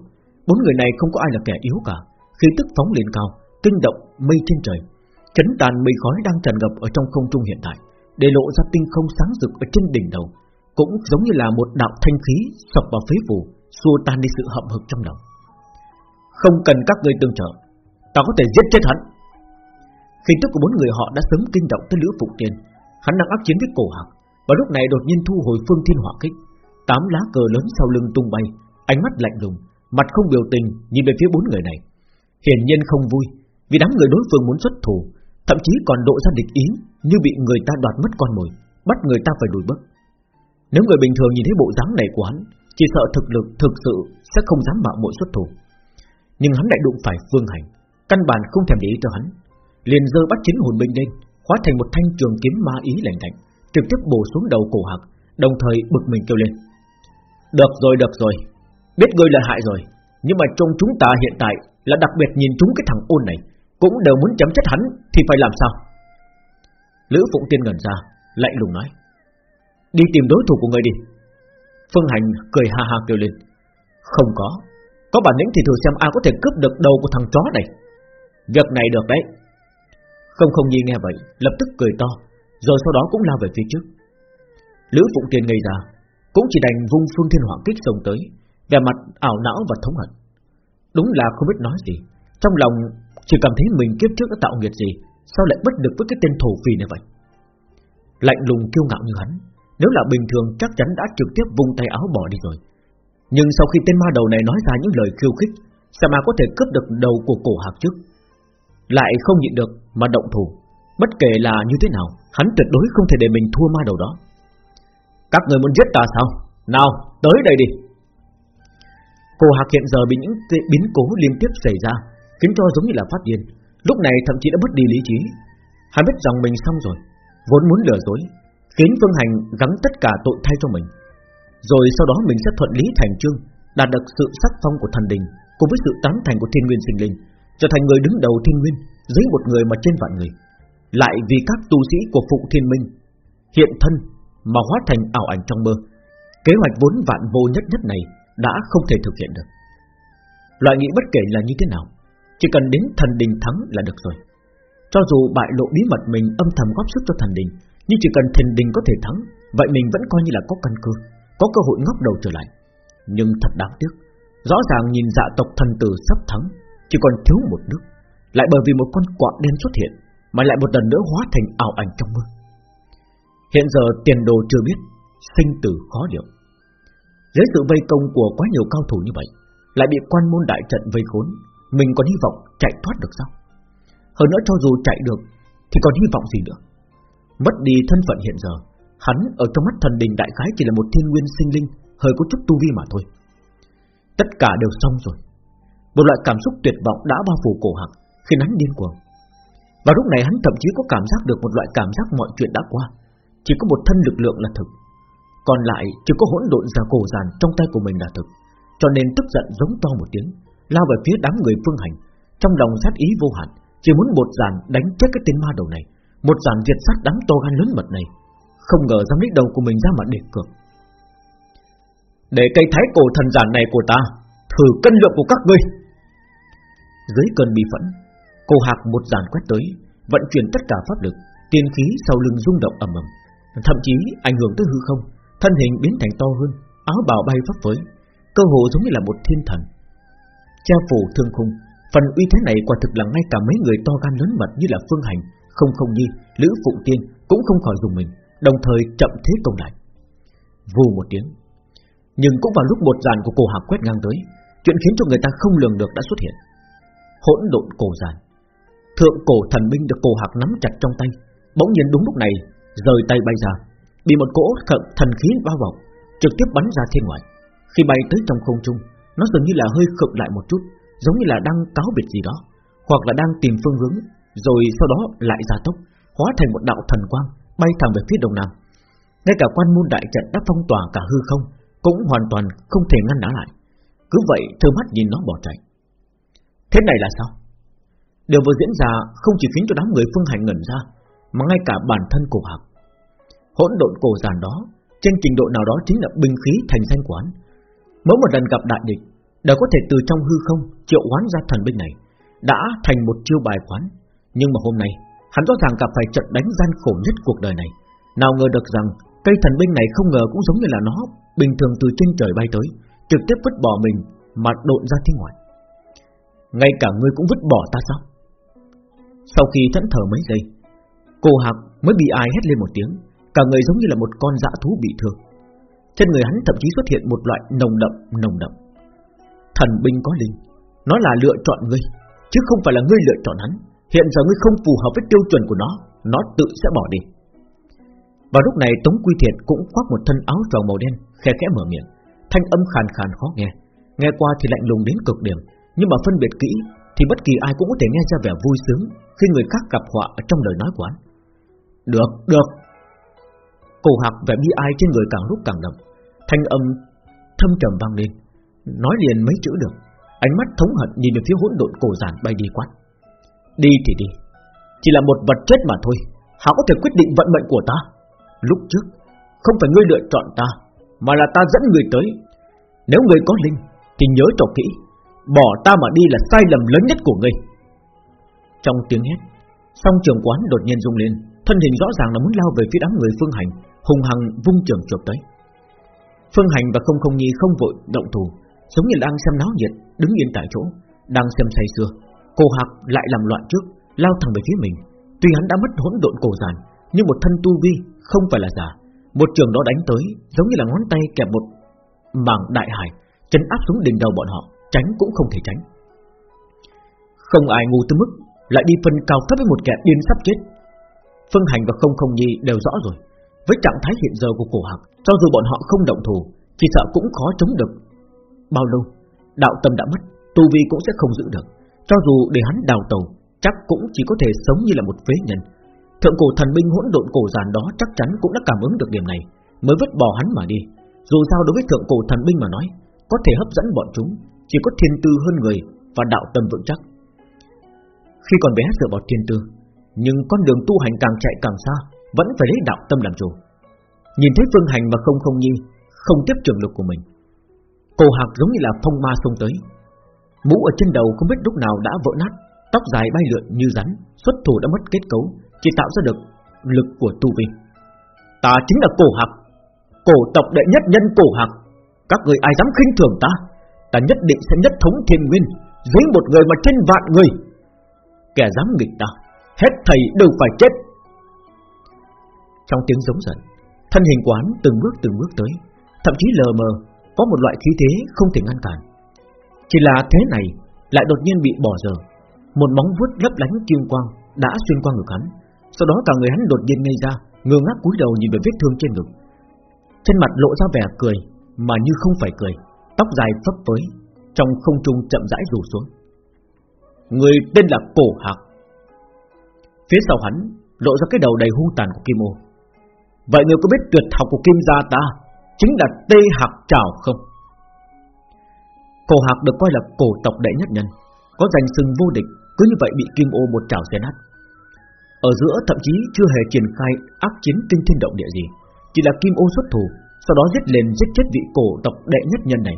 Bốn người này không có ai là kẻ yếu cả, khi tức phóng lên cao, kinh động mây trên trời, chấn tàn mây khói đang tràn ngập ở trong không trung hiện tại, để lộ ra tinh không sáng rực ở trên đỉnh đầu, cũng giống như là một đạo thanh khí sập vào phế phủ, xua tan đi sự hậm hực trong lòng. Không cần các người tương trợ Ta có thể giết chết hắn. Khi tức của bốn người họ đã sớm kinh động tới Lữ Phụ Tiên Hắn đang ác chiến với cổ hạc Và lúc này đột nhiên thu hồi phương thiên hỏa kích. Tám lá cờ lớn sau lưng tung bay Ánh mắt lạnh lùng Mặt không biểu tình nhìn về phía bốn người này. Hiển nhiên không vui vì đám người đối phương muốn xuất thủ, Thậm chí còn độ ra địch ý Như bị người ta đoạt mất con mồi, Bắt người ta phải đuổi bước. Nếu người bình thường nhìn thấy bộ dáng này của hắn, Chỉ sợ thực lực, thực sự sẽ không dám mạo muội xuất thủ. Nhưng hắn lại đụng phải Phương Hành, Căn bản không thèm để ý cho hắn. Liền dơ bắt chiến hồn binh lên, Hóa thành một thanh trường kiếm ma ý lạnh lạnh, Trực tiếp bổ xuống đầu cổ hạc, Đồng thời bực mình kêu lên. Được rồi được rồi, Biết ngươi là hại rồi, Nhưng mà trong chúng ta hiện tại Là đặc biệt nhìn chúng cái thằng ôn này cũng đều muốn chấm chết hắn Thì phải làm sao? Lữ Phụng Tiên ngẩn ra, Lạnh lùng nói, Đi tìm đối thủ của ngươi đi. Phương Hành cười ha ha kêu lên, Không có Có bản lĩnh thì thử xem ai có thể cướp được đầu của thằng chó này. Việc này được đấy. Không không nhi nghe vậy, Lập tức cười to, Rồi sau đó cũng lao về phía trước. Lữ Phụng Tiên ngây ra, Cũng chỉ đành vung phương thiên Hoàng kích xông tới Về mặt ảo não và thống hận. Đúng là không biết nói gì trong lòng chỉ cảm thấy mình kiếp trước đã tạo nghiệt gì, Sao lại bất được với cái tên thổ phì này vậy? Lạnh lùng kiêu ngạo như hắn, Nếu là bình thường chắc chắn đã trực tiếp vung tay áo bỏ đi rồi. Nhưng sau khi tên ma đầu này nói ra những lời khiêu khích, Sao mà có thể cướp được đầu của cổ hạc trước? Lại không nhịn được mà động thủ, Bất kể là như thế nào, Hắn tuyệt đối không thể để mình thua ma đầu đó. Các người muốn giết ta sao? Nào, tới đây đi. Cổ Hạc hiện giờ bị những biến cố liên tiếp xảy ra Khiến cho giống như là phát điên Lúc này thậm chí đã mất đi lý trí Hắn biết rằng mình xong rồi Vốn muốn lừa dối Khiến Phương Hành gắng tất cả tội thay cho mình Rồi sau đó mình sẽ thuận lý thành chương, Đạt được sự sắc phong của thần đình Cùng với sự tán thành của thiên nguyên sinh linh trở thành người đứng đầu thiên nguyên dưới một người mà trên vạn người, lại vì các tu sĩ của phụ thiên minh hiện thân mà hóa thành ảo ảnh trong mơ. Kế hoạch vốn vạn vô nhất nhất này đã không thể thực hiện được. Loại nghĩ bất kể là như thế nào, chỉ cần đến thần đình thắng là được rồi. Cho dù bại lộ bí mật mình âm thầm góp sức cho thần đình, Nhưng chỉ cần thần đình có thể thắng, Vậy mình vẫn coi như là có căn cơ Có cơ hội ngóc đầu trở lại. Nhưng thật đáng tiếc, Rõ ràng nhìn dạ tộc thần tử sắp thắng, Chỉ còn thiếu một nước, Lại bởi vì một con quạ đen xuất hiện, Mà lại một lần nữa hóa thành ảo ảnh trong mơ. Hiện giờ tiền đồ chưa biết, Sinh tử khó liệu. Dưới sự vây công của quá nhiều cao thủ như vậy, Lại bị quan môn đại trận vây khốn mình còn hy vọng chạy thoát được sao? Hơn nữa cho dù chạy được, Thì còn hy vọng gì nữa? Mất đi thân phận hiện giờ, Hắn ở trong mắt thần đình đại khái chỉ là một thiên nguyên sinh linh, Hơi có chút tu vi mà thôi. Tất cả đều xong rồi. Một loại cảm xúc tuyệt vọng đã bao phủ cổ hạc Khiến hắn điên cuồng. Và lúc này hắn thậm chí có cảm giác được một loại cảm giác mọi chuyện đã qua, Chỉ có một thân lực lượng là thực. Còn lại chỉ có hỗn độn ra cổ giàn trong tay của mình là thực, Cho nên tức giận giống to một tiếng. Lao về phía đám người phương hành. Trong lòng sát ý vô hạn, Chỉ muốn một giản đánh chết cái tên ma đầu này, Một giản diệt sát đám to gan lớn mật này. Không ngờ dám lấy đầu của mình ra mà để cược. Để cây thái cổ thần giản này của ta, Thử cân lượng của các ngươi. Dưới cơn bị phẫn, Cô hạc một giản quét tới, Vận chuyển tất cả pháp lực, Tiên khí sau lưng rung động ầm ầm. Thậm chí ảnh hưởng tới hư không, Thân hình biến thành to hơn, Áo bào bay phấp phới. Cơ hồ giống như là một thiên thần che phủ thương khung. Phần uy thế này quả thực là ngay cả mấy người to gan lớn mật như là Phương Hành Không không nhi, Lữ Phụng Tiên Cũng không khỏi dùng mình Đồng thời chậm thế công lại. Vù một tiếng. Nhưng cũng vào lúc một dàn của cổ hạc quét ngang tới Chuyện khiến cho người ta không lường được đã xuất hiện. Hỗn độn cổ dàn. Thượng cổ thần binh được cổ hạc nắm chặt trong tay Bỗng nhiên đúng lúc này Rời tay bay ra Bị một cỗ thần khí bao bọc Trực tiếp bắn ra thiên ngoại. Khi bay tới trong không trung nó dường như là hơi khựng lại một chút Giống như là đang cáo biệt gì đó Hoặc là đang tìm phương hướng Rồi sau đó lại gia tốc Hóa thành một đạo thần quang Bay thẳng về phía đông nam Ngay cả quan môn đại trận đã phong tỏa cả hư không cũng hoàn toàn không thể ngăn nó lại. Cứ vậy thơ mắt nhìn nó bỏ chạy. Thế này là sao? Điều vừa diễn ra không chỉ khiến cho đám người phương hành ngẩn ra, mà ngay cả bản thân cổ hạc. Hỗn độn cổ giàn đó, trên trình độ nào đó chính là binh khí thành danh quán. Mỗi một lần gặp đại địch, đều có thể từ trong hư không triệu hoán ra thần binh này, đã thành một chiêu bài quán. Nhưng mà hôm nay, hắn rõ ràng gặp phải trận đánh gian khổ nhất cuộc đời này. Nào ngờ được rằng cây thần binh này không ngờ cũng giống như là nó bình thường từ trên trời bay tới, trực tiếp vứt bỏ mình mà độn ra thiên ngoại. Ngay cả ngươi cũng vứt bỏ ta sao? Sau khi thẫn thờ mấy giây, cô Hạc mới bị ai hét lên một tiếng, cả người giống như là một con dã thú bị thương. Trên người hắn thậm chí xuất hiện một loại nồng đậm, nồng đậm. Thần binh có linh, nó là lựa chọn ngươi, chứ không phải là ngươi lựa chọn hắn. Hiện giờ ngươi không phù hợp với tiêu chuẩn của nó, nó tự sẽ bỏ đi. Vào lúc này Tống Quy Thiệt cũng khoác một thân áo tròn màu đen, khe khẽ mở miệng, thanh âm khàn khàn khó nghe, nghe qua thì lạnh lùng đến cực điểm, nhưng mà phân biệt kỹ thì bất kỳ ai cũng có thể nghe ra vẻ vui sướng khi người khác gặp họa ở trong lời nói của hắn. Được, được. Cổ hạc vẻ bi ai trên người càng lúc càng đậm, thanh âm thâm trầm vang lên, nói liền mấy chữ được, ánh mắt thống hận nhìn về phía hỗn độn cổ giản bay đi quát. Đi thì đi, chỉ là một vật chết mà thôi, how có thể quyết định vận mệnh của ta? Lúc trước Không phải ngươi lựa chọn ta Mà là ta dẫn người tới. Nếu ngươi có linh Thì nhớ cho kỹ Bỏ ta mà đi là sai lầm lớn nhất của ngươi. Trong tiếng hét Song trường quán đột nhiên rung lên. Thân hình rõ ràng là muốn lao về phía đám người Phương Hành Hùng hằng vung trường chụp tới. Phương Hành và Không Không Nhi không vội động thủ. Giống như đang xem náo nhiệt, Đứng yên tại chỗ, Đang xem say sưa. Cô Hạc lại làm loạn trước, Lao thẳng về phía mình. Tuy hắn đã mất hỗn độn cổ giàn Nhưng một thân tu vi không phải là giả. Một trường đó đánh tới, Giống như là ngón tay kẹp một mảng đại hải Chấn áp xuống đỉnh đầu bọn họ, Tránh cũng không thể tránh. Không ai ngu tới mức Lại đi phân cao thấp với một kẻ điên sắp chết. Phương Hành và Không Không Nhi đều rõ rồi. Với trạng thái hiện giờ của cổ hạc Cho dù bọn họ không động thủ Chỉ sợ cũng khó chống được Bao lâu Đạo tâm đã mất Tu vi cũng sẽ không giữ được Cho dù để hắn đào tàu Chắc cũng chỉ có thể sống như là một phế nhân Thượng cổ thần binh hỗn độn cổ giàn đó chắc chắn cũng đã cảm ứng được điểm này, mới vứt bỏ hắn mà đi. Dù sao đối với thượng cổ thần binh mà nói, có thể hấp dẫn bọn chúng, chỉ có thiên tư hơn người và đạo tâm vững chắc. Khi còn bé dựa vào thiên tư, nhưng con đường tu hành càng chạy càng xa, vẫn phải lấy đạo tâm làm chủ. Nhìn thấy Phương Hành và Không Không Nhi không tiếp trường lực của mình, cổ hạc giống như là phong ma xông tới. Mũ ở trên đầu không biết lúc nào đã vỡ nát Tóc dài bay lượn như rắn Xuất thủ đã mất kết cấu Chỉ tạo ra được lực của tu vi. Ta chính là cổ hạc Cổ tộc đệ nhất nhân cổ hạc. Các người ai dám khinh thường ta? Ta nhất định sẽ nhất thống thiên nguyên Dưới một người mà trên vạn người. Kẻ dám nghịch ta Hết thầy đều phải chết. Trong tiếng giống giận. Thân hình quán từng bước từng bước tới, Thậm chí lờ mờ, Có một loại khí thế không thể ngăn cản. Chỉ là thế này Lại đột nhiên bị bỏ giờ Một móng vuốt lấp lánh kim quang Đã xuyên qua ngực hắn, Sau đó cả người hắn đột nhiên ngây ra, Ngơ ngác cúi đầu nhìn về vết thương trên ngực. Trên mặt lộ ra vẻ cười, Mà như không phải cười, Tóc dài phấp phới, Trong không trung chậm rãi rủ xuống. Người tên là Cổ Hạc. Phía sau hắn Lộ ra cái đầu đầy hung tàn của Kim Ô. Vậy người có biết tuyệt học của Kim gia ta Chính là Tê Hạc Trảo không? Cổ Hạc được coi là cổ tộc đệ nhất nhân, Có danh sừng vô địch, Cứ như vậy bị Kim Ô một trảo xé nát. Ở giữa thậm chí chưa hề triển khai Ác chiến kinh thiên động địa gì, Chỉ là Kim Ô xuất thủ, Sau đó giết lên giết chết vị cổ tộc đệ nhất nhân này.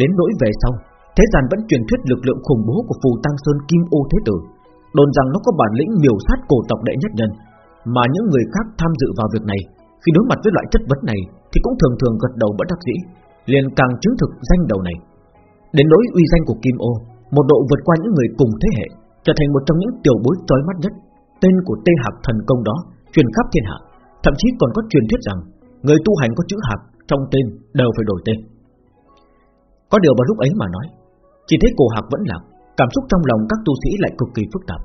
Đến nỗi về sau, Thế gian vẫn truyền thuyết lực lượng khủng bố của Phù Tăng Sơn Kim Ô Thế Tử, Đồn rằng nó có bản lĩnh miểu sát cổ tộc đệ nhất nhân, Mà những người khác tham dự vào việc này khi đối mặt với loại chất vấn này, Thì cũng thường thường gật đầu bất đắc dĩ, liền càng chứng thực danh đầu này. Đến nỗi uy danh của Kim Ô, Một độ vượt qua những người cùng thế hệ, Trở thành một trong những tiểu bối trói mắt nhất. Tên của Tê Hạc thần công đó, Truyền khắp thiên hạ, Thậm chí còn có truyền thuyết rằng, Người tu hành có chữ Hạc trong tên đều phải đổi tên. Có điều vào lúc ấy mà nói, Chỉ thấy cổ Hạc vẫn lạc, Cảm xúc trong lòng các tu sĩ lại cực kỳ phức tạp.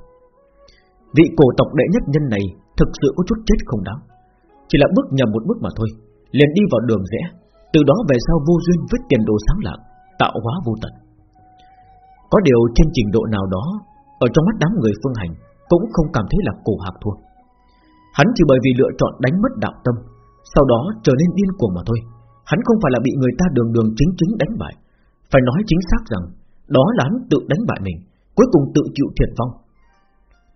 Vị cổ tộc đệ nhất nhân này Thực sự có chút chết không đáng. Chỉ là bước nhầm một bước mà thôi, Liền đi vào đường rẽ, Từ đó về sau vô duyên với tiền đồ sáng lạng, Tạo hóa vô tận. Có điều trên trình độ nào đó, Ở trong mắt đám người phương hành Cũng không cảm thấy là cổ hạc thua. Hắn chỉ bởi vì lựa chọn đánh mất đạo tâm, Sau đó trở nên điên cuồng mà thôi. Hắn không phải là bị người ta đường đường chính chính đánh bại. Phải nói chính xác rằng, đó là hắn tự đánh bại mình, Cuối cùng tự chịu thiệt vong.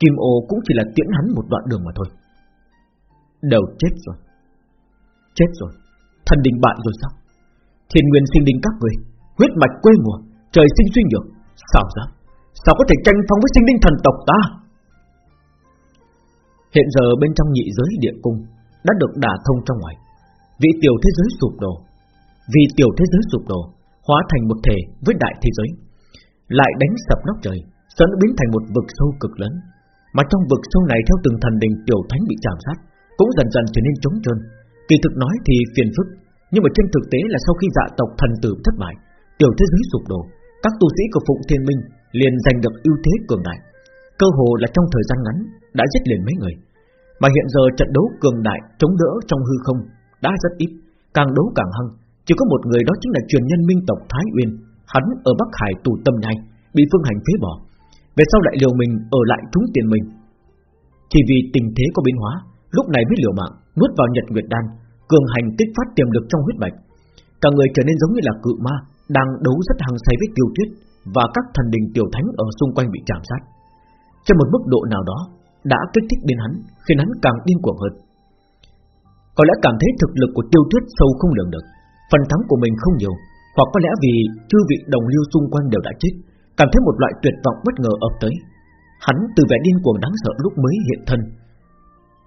Kim ô cũng chỉ là tiễn hắn một đoạn đường mà thôi. Đều chết rồi. Chết rồi. Thần đình bại rồi sao? Thiên nguyên sinh đình các người Huyết mạch quê mùa Trời sinh suy nhược Sao dám Sao có thể tranh phong với sinh linh thần tộc ta? Hiện giờ bên trong nhị giới địa cung Đã được đả thông trong ngoài. Vị tiểu thế giới sụp đổ. Vì tiểu thế giới sụp đổ Hóa thành một thể với đại thế giới. Lại đánh sập nóc trời, sân biến thành một vực sâu cực lớn. Mà trong vực sâu này theo từng thần đình tiểu thánh bị chạm sát, cũng dần dần trở nên trống trơn. Kỳ thực nói thì phiền phức, nhưng mà trên thực tế là sau khi dạ tộc thần tử thất bại, tiểu thế giới sụp đổ, các tu sĩ của Phụng Thiên Minh liền giành được ưu thế cường đại. Cơ hồ là trong thời gian ngắn đã giết liền mấy người. Mà hiện giờ trận đấu cường đại chống đỡ trong hư không đã rất ít, càng đấu càng hăng. Chỉ có một người đó chính là truyền nhân minh tộc Thái Uyên, Hắn ở Bắc Hải tù tâm nhai Bị phương hành phế bỏ Về sau lại liều mình ở lại trúng tiền mình Chỉ vì tình thế có biến hóa Lúc này mới liều mạng, Nuốt vào nhật nguyệt đan, Cường hành tích phát tiềm lực trong huyết mạch. Cả người trở nên giống như là cự ma, Đang đấu rất hăng say với tiêu tuyết Và các thần đình tiểu thánh ở xung quanh bị chạm sát. Trên một mức độ nào đó, Đã kích thích đến hắn, Khiến hắn càng điên cuồng hơn. Có lẽ cảm thấy thực lực của tiêu tuyết sâu không lường được, Phần thắng của mình không nhiều, hoặc có lẽ vì chư vị đồng lưu xung quanh đều đã chết, Cảm thấy một loại tuyệt vọng bất ngờ ập tới. Hắn từ vẻ điên cuồng đáng sợ lúc mới hiện thân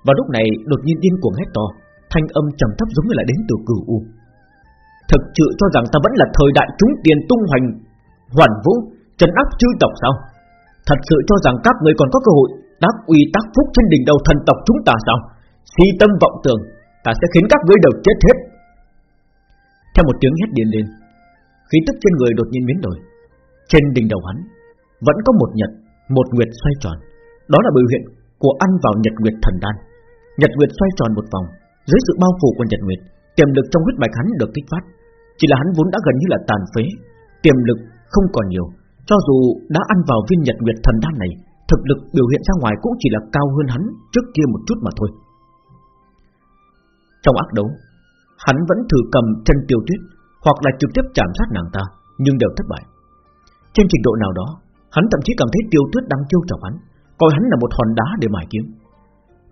và lúc này đột nhiên điên cuồng hét to Thanh âm trầm thấp giống như là đến từ cửu u. Thực sự cho rằng ta vẫn là thời đại chúng tiền tung hoành Hoàn vũ trấn áp chư tộc sao? Thật sự cho rằng các người còn có cơ hội Đáp uy tác phúc trên đỉnh đầu thần tộc chúng ta sao? Si tâm vọng tưởng Ta sẽ khiến các ngươi đều chết hết. Theo một tiếng hét điên lên Khí tức trên người đột nhiên biến đổi. Trên đỉnh đầu hắn Vẫn có một nhật, một nguyệt xoay tròn. Đó là biểu hiện của ăn vào nhật nguyệt thần đan. Nhật nguyệt xoay tròn một vòng Dưới sự bao phủ của nhật nguyệt Tiềm lực trong huyết mạch hắn được kích phát Chỉ là hắn vốn đã gần như là tàn phế Tiềm lực không còn nhiều Cho dù đã ăn vào viên nhật nguyệt thần đan này Thực lực biểu hiện ra ngoài cũng chỉ là cao hơn hắn Trước kia một chút mà thôi Trong ác đấu Hắn vẫn thử cầm chân tiêu tuyết hoặc là trực tiếp chạm sát nàng ta, nhưng đều thất bại. Trên trình độ nào đó, hắn thậm chí cảm thấy Tiêu Tuyết đang trêu chọc hắn, coi hắn là một hòn đá để mài kiếm.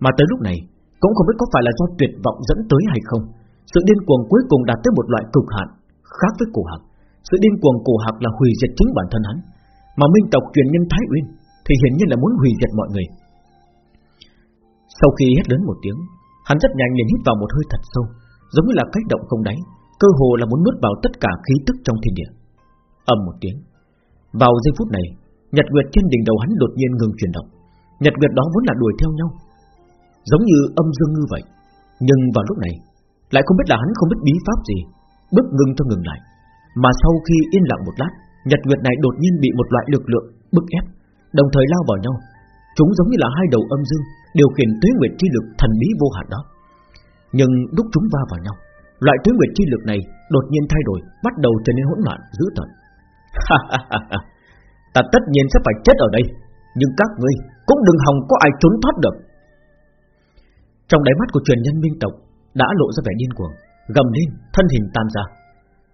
Mà tới lúc này, cũng không biết có phải là do tuyệt vọng dẫn tới hay không, sự điên cuồng cuối cùng đạt tới một loại cực hạn, khác với cổ hạc. Sự điên cuồng cổ hạc là hủy diệt chính bản thân hắn. Mà minh tộc truyền nhân Thái Uyên Thì hiển nhiên là muốn hủy diệt mọi người Sau khi hét lớn một tiếng Hắn rất nhanh liền hít vào một hơi thật sâu Giống như là cách động không đáy Cơ hồ là muốn nuốt vào tất cả khí tức trong thiên địa ầm một tiếng Vào giây phút này Nhật Nguyệt trên đỉnh đầu hắn đột nhiên ngừng chuyển động Nhật Nguyệt đó vốn là đuổi theo nhau Giống như âm dương như vậy. Nhưng vào lúc này, Lại không biết là hắn không biết bí pháp gì, Bước ngừng cho ngừng lại. Mà sau khi yên lặng một lát, Nhật Nguyệt này đột nhiên bị một loại lực lượng bức ép, Đồng thời lao vào nhau. Chúng giống như là hai đầu âm dương, Điều khiển tuế nguyệt chi lực thần bí vô hạn đó. Nhưng lúc chúng va vào nhau, Loại tuế nguyệt chi lực này đột nhiên thay đổi, Bắt đầu trở nên hỗn loạn, dữ tợn. Ta tất nhiên sẽ phải chết ở đây, Nhưng các ngươi cũng đừng hòng có ai trốn thoát được. Trong đáy mắt của truyền nhân minh tộc Đã lộ ra vẻ điên cuồng Gầm lên thân hình tan ra.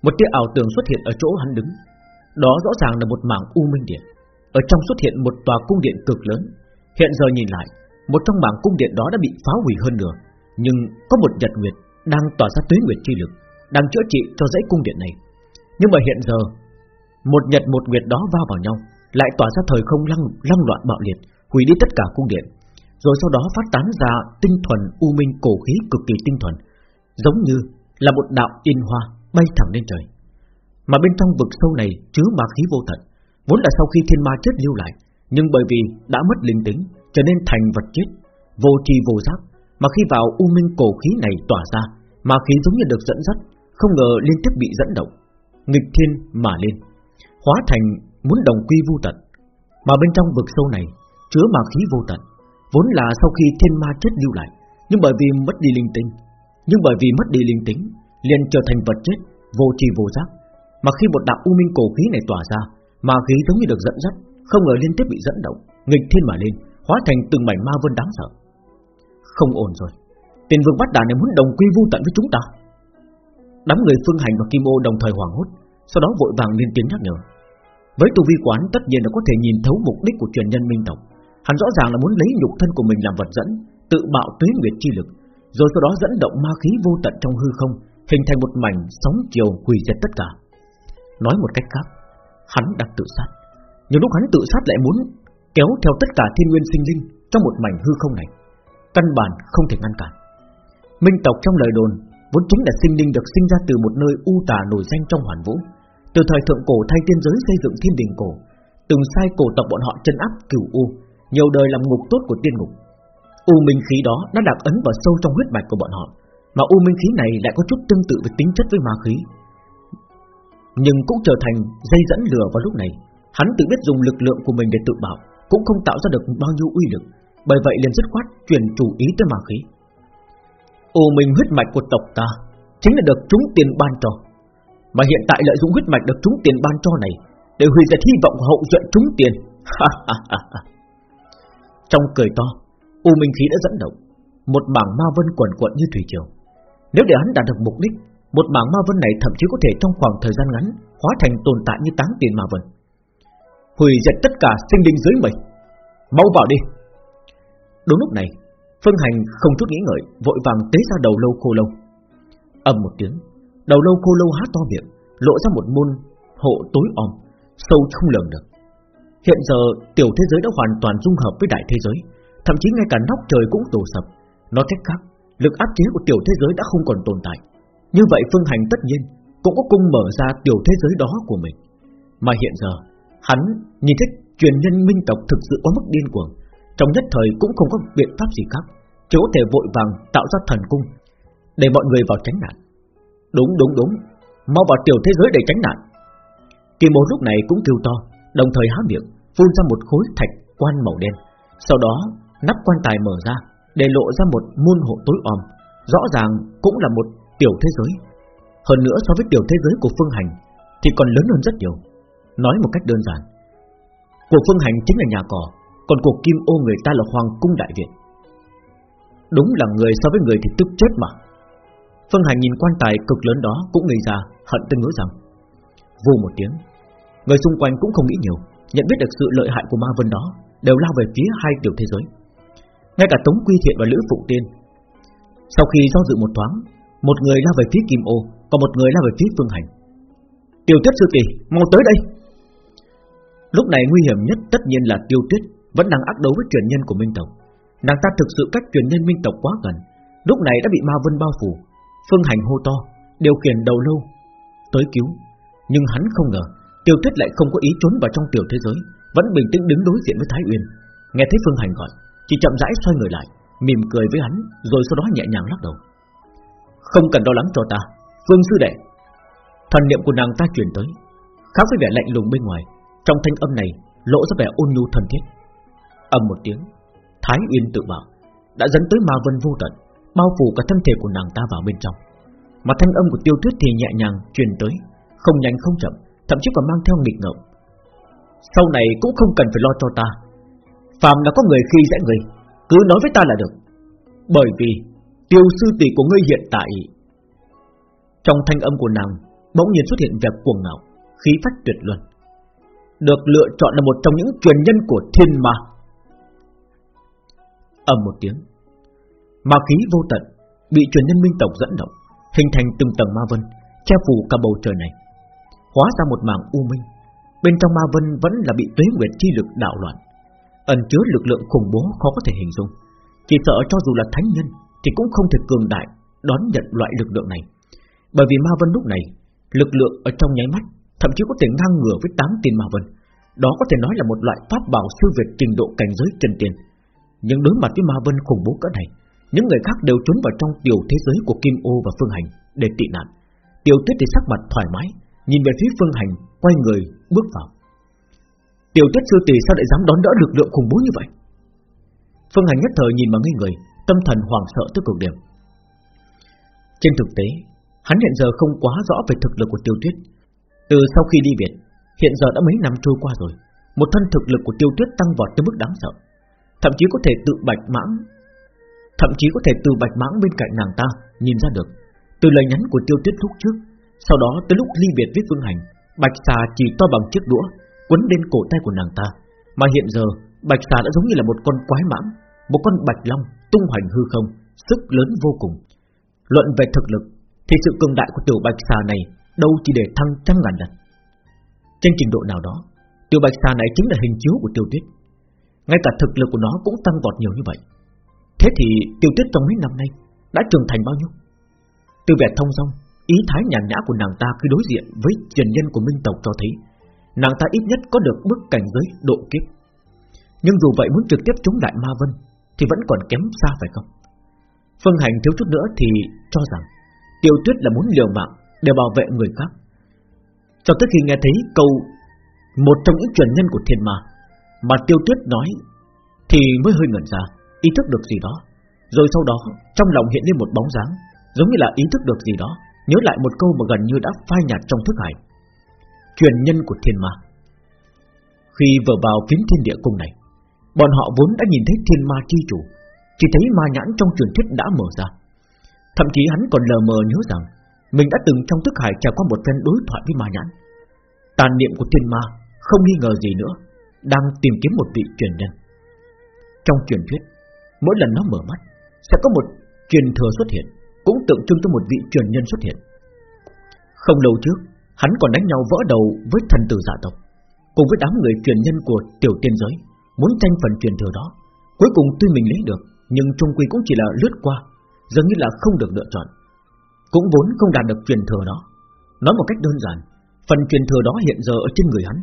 Một tia ảo tưởng xuất hiện ở chỗ hắn đứng. Đó rõ ràng là một mảng u minh điện. Ở trong xuất hiện một tòa cung điện cực lớn. Hiện giờ nhìn lại Một trong mảng cung điện đó đã bị phá hủy hơn nửa. Nhưng có một nhật nguyệt Đang tỏa ra tuế nguyệt chi lực Đang chữa trị cho dãy cung điện này. Nhưng mà hiện giờ Một nhật một nguyệt đó va vào nhau Lại tỏa ra thời không lăng, lăng loạn bạo liệt hủy đi tất cả cung điện, rồi sau đó phát tán ra tinh thuần u minh cổ khí cực kỳ tinh thuần, giống như là một đạo yên hoa bay thẳng lên trời. Mà bên trong vực sâu này chứa ma khí vô tận, vốn là sau khi thiên ma chết lưu lại, nhưng bởi vì đã mất linh tính, trở nên thành vật chết, vô tri vô giác, mà khi vào u minh cổ khí này tỏa ra, ma khí giống như được dẫn dắt, không ngờ liên tiếp bị dẫn động, nghịch thiên mà lên, hóa thành muốn đồng quy vu tận. Mà bên trong vực sâu này chứa ma khí vô tận, vốn là sau khi thiên ma chết lưu lại, nhưng bởi vì mất đi linh tính, nhưng bởi vì mất đi linh tính, liền trở thành vật chết, vô tri vô giác. Mà khi một đạo u minh cổ khí này tỏa ra, ma khí giống như được dẫn dắt, không ngờ liên tiếp bị dẫn động, nghịch thiên mà lên, hóa thành từng mảnh ma vân đáng sợ. Không ổn rồi, tiền vương bắt đàn này muốn đồng quy vu tận với chúng ta. Đám người phương hành và kim ô đồng thời hoảng hốt, sau đó vội vàng liên tiếng nhắc nhở. Với tu vi quán tất nhiên là có thể nhìn thấu mục đích của truyền nhân minh tộc Hắn rõ ràng là muốn lấy nhục thân của mình làm vật dẫn, Tự bạo tuế nguyệt chi lực, Rồi sau đó dẫn động ma khí vô tận trong hư không, Hình thành một mảnh sóng chiều hủy diệt tất cả. Nói một cách khác, Hắn đang tự sát. Nhưng lúc hắn tự sát lại muốn kéo theo tất cả thiên nguyên sinh linh Trong một mảnh hư không này, Căn bản không thể ngăn cản. Minh tộc trong lời đồn Vốn chính là sinh linh được sinh ra từ một nơi u tà nổi danh trong hoàn vũ, Từ thời thượng cổ thay tiên giới xây dựng thiên đình cổ, Từng sai cổ tộc bọn họ chân áp cửu u nhiều đời làm ngục tốt của tiên ngục. U minh khí đó đã đặt ấn vào sâu trong huyết mạch của bọn họ, mà u minh khí này lại có chút tương tự với tính chất với ma khí, nhưng cũng trở thành dây dẫn lửa vào lúc này. Hắn tự biết dùng lực lượng của mình để tự bảo, cũng không tạo ra được bao nhiêu uy lực, bởi vậy liền dứt khoát chuyển chủ ý tới ma khí. U minh huyết mạch của tộc ta chính là được chúng tiền ban cho, mà hiện tại lợi dụng huyết mạch được chúng tiền ban cho này để hủy diệt hy vọng hậu duệ chúng tiền. Trong cười to, U Minh Khí đã dẫn động. Một mảng ma vân quẩn quẩn như thủy triều. Nếu để hắn đạt được mục đích, Một mảng ma vân này thậm chí có thể trong khoảng thời gian ngắn Hóa thành tồn tại như táng tiền ma vân. Hủy diệt tất cả sinh linh dưới mình. Mau vào đi. Đúng lúc này, Phương Hành không chút nghĩ ngợi, Vội vàng tế ra đầu lâu khô lâu. Ầm một tiếng, Đầu lâu khô lâu há to miệng, Lộ ra một môn hộ tối om, Sâu không lường được. Hiện giờ, tiểu thế giới đã hoàn toàn dung hợp với đại thế giới. Thậm chí ngay cả nóc trời cũng đổ sập. Nói cách khác, Lực áp chế của tiểu thế giới đã không còn tồn tại. Như vậy, phương hành tất nhiên Cũng có cung mở ra tiểu thế giới đó của mình. Mà hiện giờ, Hắn nhìn thấy truyền nhân minh tộc thực sự quá mức điên cuồng. Trong nhất thời cũng không có biện pháp gì khác. Chỉ có thể vội vàng tạo ra thần cung, Để mọi người vào tránh nạn. Đúng đúng đúng. Mau vào tiểu thế giới để tránh nạn. Kim bố lúc này cũng kêu to, Đồng thời há miệng phun ra một khối thạch quan màu đen. Sau đó nắp quan tài mở ra để lộ ra một môn hộ tối om, rõ ràng cũng là một tiểu thế giới. Hơn nữa so với tiểu thế giới của Phương Hành thì còn lớn hơn rất nhiều. Nói một cách đơn giản, của Phương Hành chính là nhà cỏ, còn của Kim Ô người ta là Hoàng cung đại viện. Đúng là người so với người thì tức chết mà. Phương Hành nhìn quan tài cực lớn đó cũng ngây ra, hận từng ngữ rằng, vù một tiếng, người xung quanh cũng không nghĩ nhiều, nhận biết được sự lợi hại của ma vân đó, đều lao về phía hai tiểu thế giới. Ngay cả Tống Quy Thiện và Lữ Phụ Tiên, sau khi do dự một thoáng, một người lao về phía Kim Ô, còn một người lao về phía Phương Hành. Tiêu Tuyết sư tỷ, mau tới đây! Lúc này nguy hiểm nhất tất nhiên là tiêu tuyết Vẫn đang ác đấu với truyền nhân của Minh Tộc Nàng ta thực sự cách truyền nhân Minh Tộc quá gần Lúc này đã bị Ma Vân bao phủ Phương hành hô to Điều khiển đầu lâu Tới cứu Nhưng hắn không ngờ Tiêu tuyết lại không có ý trốn vào trong tiểu thế giới, Vẫn bình tĩnh đứng đối diện với Thái Uyên. Nghe thấy Phương hành gọi Chỉ chậm rãi xoay người lại, Mỉm cười với hắn, Rồi sau đó nhẹ nhàng lắc đầu. Không cần lo lắng cho ta, Phương sư đệ. Thần niệm của nàng ta truyền tới, Khác với vẻ lạnh lùng bên ngoài, Trong thanh âm này lộ ra vẻ ôn nhu thân thiết. Âm một tiếng, Thái Uyên tự bảo, Đã dẫn tới ma vân vô tận, Bao phủ cả thân thể của nàng ta vào bên trong. Mà thanh âm của tiêu tuyết thì nhẹ nhàng truyền tới, Không nhanh không chậm Thậm chí còn mang theo nghịch ngợm. Sau này cũng không cần phải lo cho ta. Phạm là có người khi dễ người, Cứ nói với ta là được. Bởi vì tiêu sư tỷ của ngươi hiện tại, Trong thanh âm của nàng Bỗng nhiên xuất hiện vẻ cuồng ngạo, Khí phách tuyệt luân. Được lựa chọn là một trong những truyền nhân của thiên ma. Ầm một tiếng, Ma khí vô tận Bị truyền nhân minh tộc dẫn động, Hình thành từng tầng ma vân, Che phủ cả bầu trời này. Hóa ra một mảng u minh. Bên trong ma vân vẫn là bị tuế nguyệt chi lực đạo loạn. Ẩn chứa lực lượng khủng bố khó có thể hình dung. Chỉ sợ cho dù là thánh nhân Thì cũng không thể cường đại Đón nhận loại lực lượng này. Bởi vì ma vân lúc này, Lực lượng ở trong nháy mắt, Thậm chí có thể ngang ngửa với tám tiền ma vân. Đó có thể nói là một loại pháp bảo siêu việt trình độ cảnh giới trần tiền Nhưng đối mặt với ma vân khủng bố cỡ này, Những người khác đều trốn vào trong tiểu thế giới của Kim Ô và Phương Hành Để tị nạn. Tiểu tuyết thì sắc mặt thoải mái Nhìn về phía Phương Hành Quay người bước vào. Tiểu tuyết sư tỷ sao lại dám đón đỡ lực lượng khủng bố như vậy? Phương Hành nhất thời nhìn mà ngây người Tâm thần hoảng sợ tới cực điểm. Trên thực tế Hắn hiện giờ không quá rõ về thực lực của tiêu tuyết. Từ sau khi đi biệt, Hiện giờ đã mấy năm trôi qua rồi Một thân thực lực của tiêu tuyết tăng vọt tới mức đáng sợ. Thậm chí có thể tự bạch mãng Thậm chí có thể từ bạch mãng bên cạnh nàng ta Nhìn ra được Từ lời nhắn của tiêu tuyết lúc trước sau đó tới lúc ly biệt với Phương Hành, Bạch xà chỉ to bằng chiếc đũa, Quấn lên cổ tay của nàng ta. Mà hiện giờ, bạch xà đã giống như là một con quái mãng, Một con bạch long tung hoành hư không, Sức lớn vô cùng. Luận về thực lực, Thì sự cường đại của tiểu bạch xà này Đâu chỉ để thăng trăm ngàn lần. Trên trình độ nào đó, Tiểu bạch xà này chính là hình chiếu của tiêu tuyết. Ngay cả thực lực của nó cũng tăng vọt nhiều như vậy. Thế thì tiêu tuyết trong mấy năm nay Đã trưởng thành bao nhiêu? Từ vẻ thông dong Ý thái nhàn nhã của nàng ta khi đối diện với truyền nhân của minh tộc cho thấy, Nàng ta ít nhất có được bước cảnh giới độ kiếp. Nhưng dù vậy muốn trực tiếp chống lại Ma Vân Thì vẫn còn kém xa phải không? Phương Hành thiếu chút nữa thì cho rằng Tiêu Tuyết là muốn liều mạng Để bảo vệ người khác. Cho tới khi nghe thấy câu Một trong những truyền nhân của thiên ma Mà Tiêu Tuyết nói Thì mới hơi ngẩn ra, Ý thức được gì đó. Rồi sau đó, trong lòng hiện lên một bóng dáng, Giống như là ý thức được gì đó. Nhớ lại một câu mà gần như đã phai nhạt trong thức hải. Truyền nhân của thiên ma. Khi vừa vào kiếm thiên địa cung này, Bọn họ vốn đã nhìn thấy thiên ma chi chủ, Chỉ thấy ma nhãn trong truyền thuyết đã mở ra. Thậm chí hắn còn lờ mờ nhớ rằng, Mình đã từng trong thức hải trải qua một phen đối thoại với ma nhãn. Tàn niệm của thiên ma Không nghi ngờ gì nữa, Đang tìm kiếm một vị truyền nhân. Trong truyền thuyết, Mỗi lần nó mở mắt, Sẽ có một truyền thừa xuất hiện. Cũng tượng trưng cho một vị truyền nhân xuất hiện. Không lâu trước, Hắn còn đánh nhau vỡ đầu với thần tử giả tộc, Cùng với đám người truyền nhân của tiểu tiên giới, Muốn tranh phần truyền thừa đó. Cuối cùng tuy mình lấy được, Nhưng trung quy cũng chỉ là lướt qua, Dường như là không được lựa chọn. Cũng vốn không đạt được truyền thừa đó. Nói một cách đơn giản, Phần truyền thừa đó hiện giờ ở trên người hắn,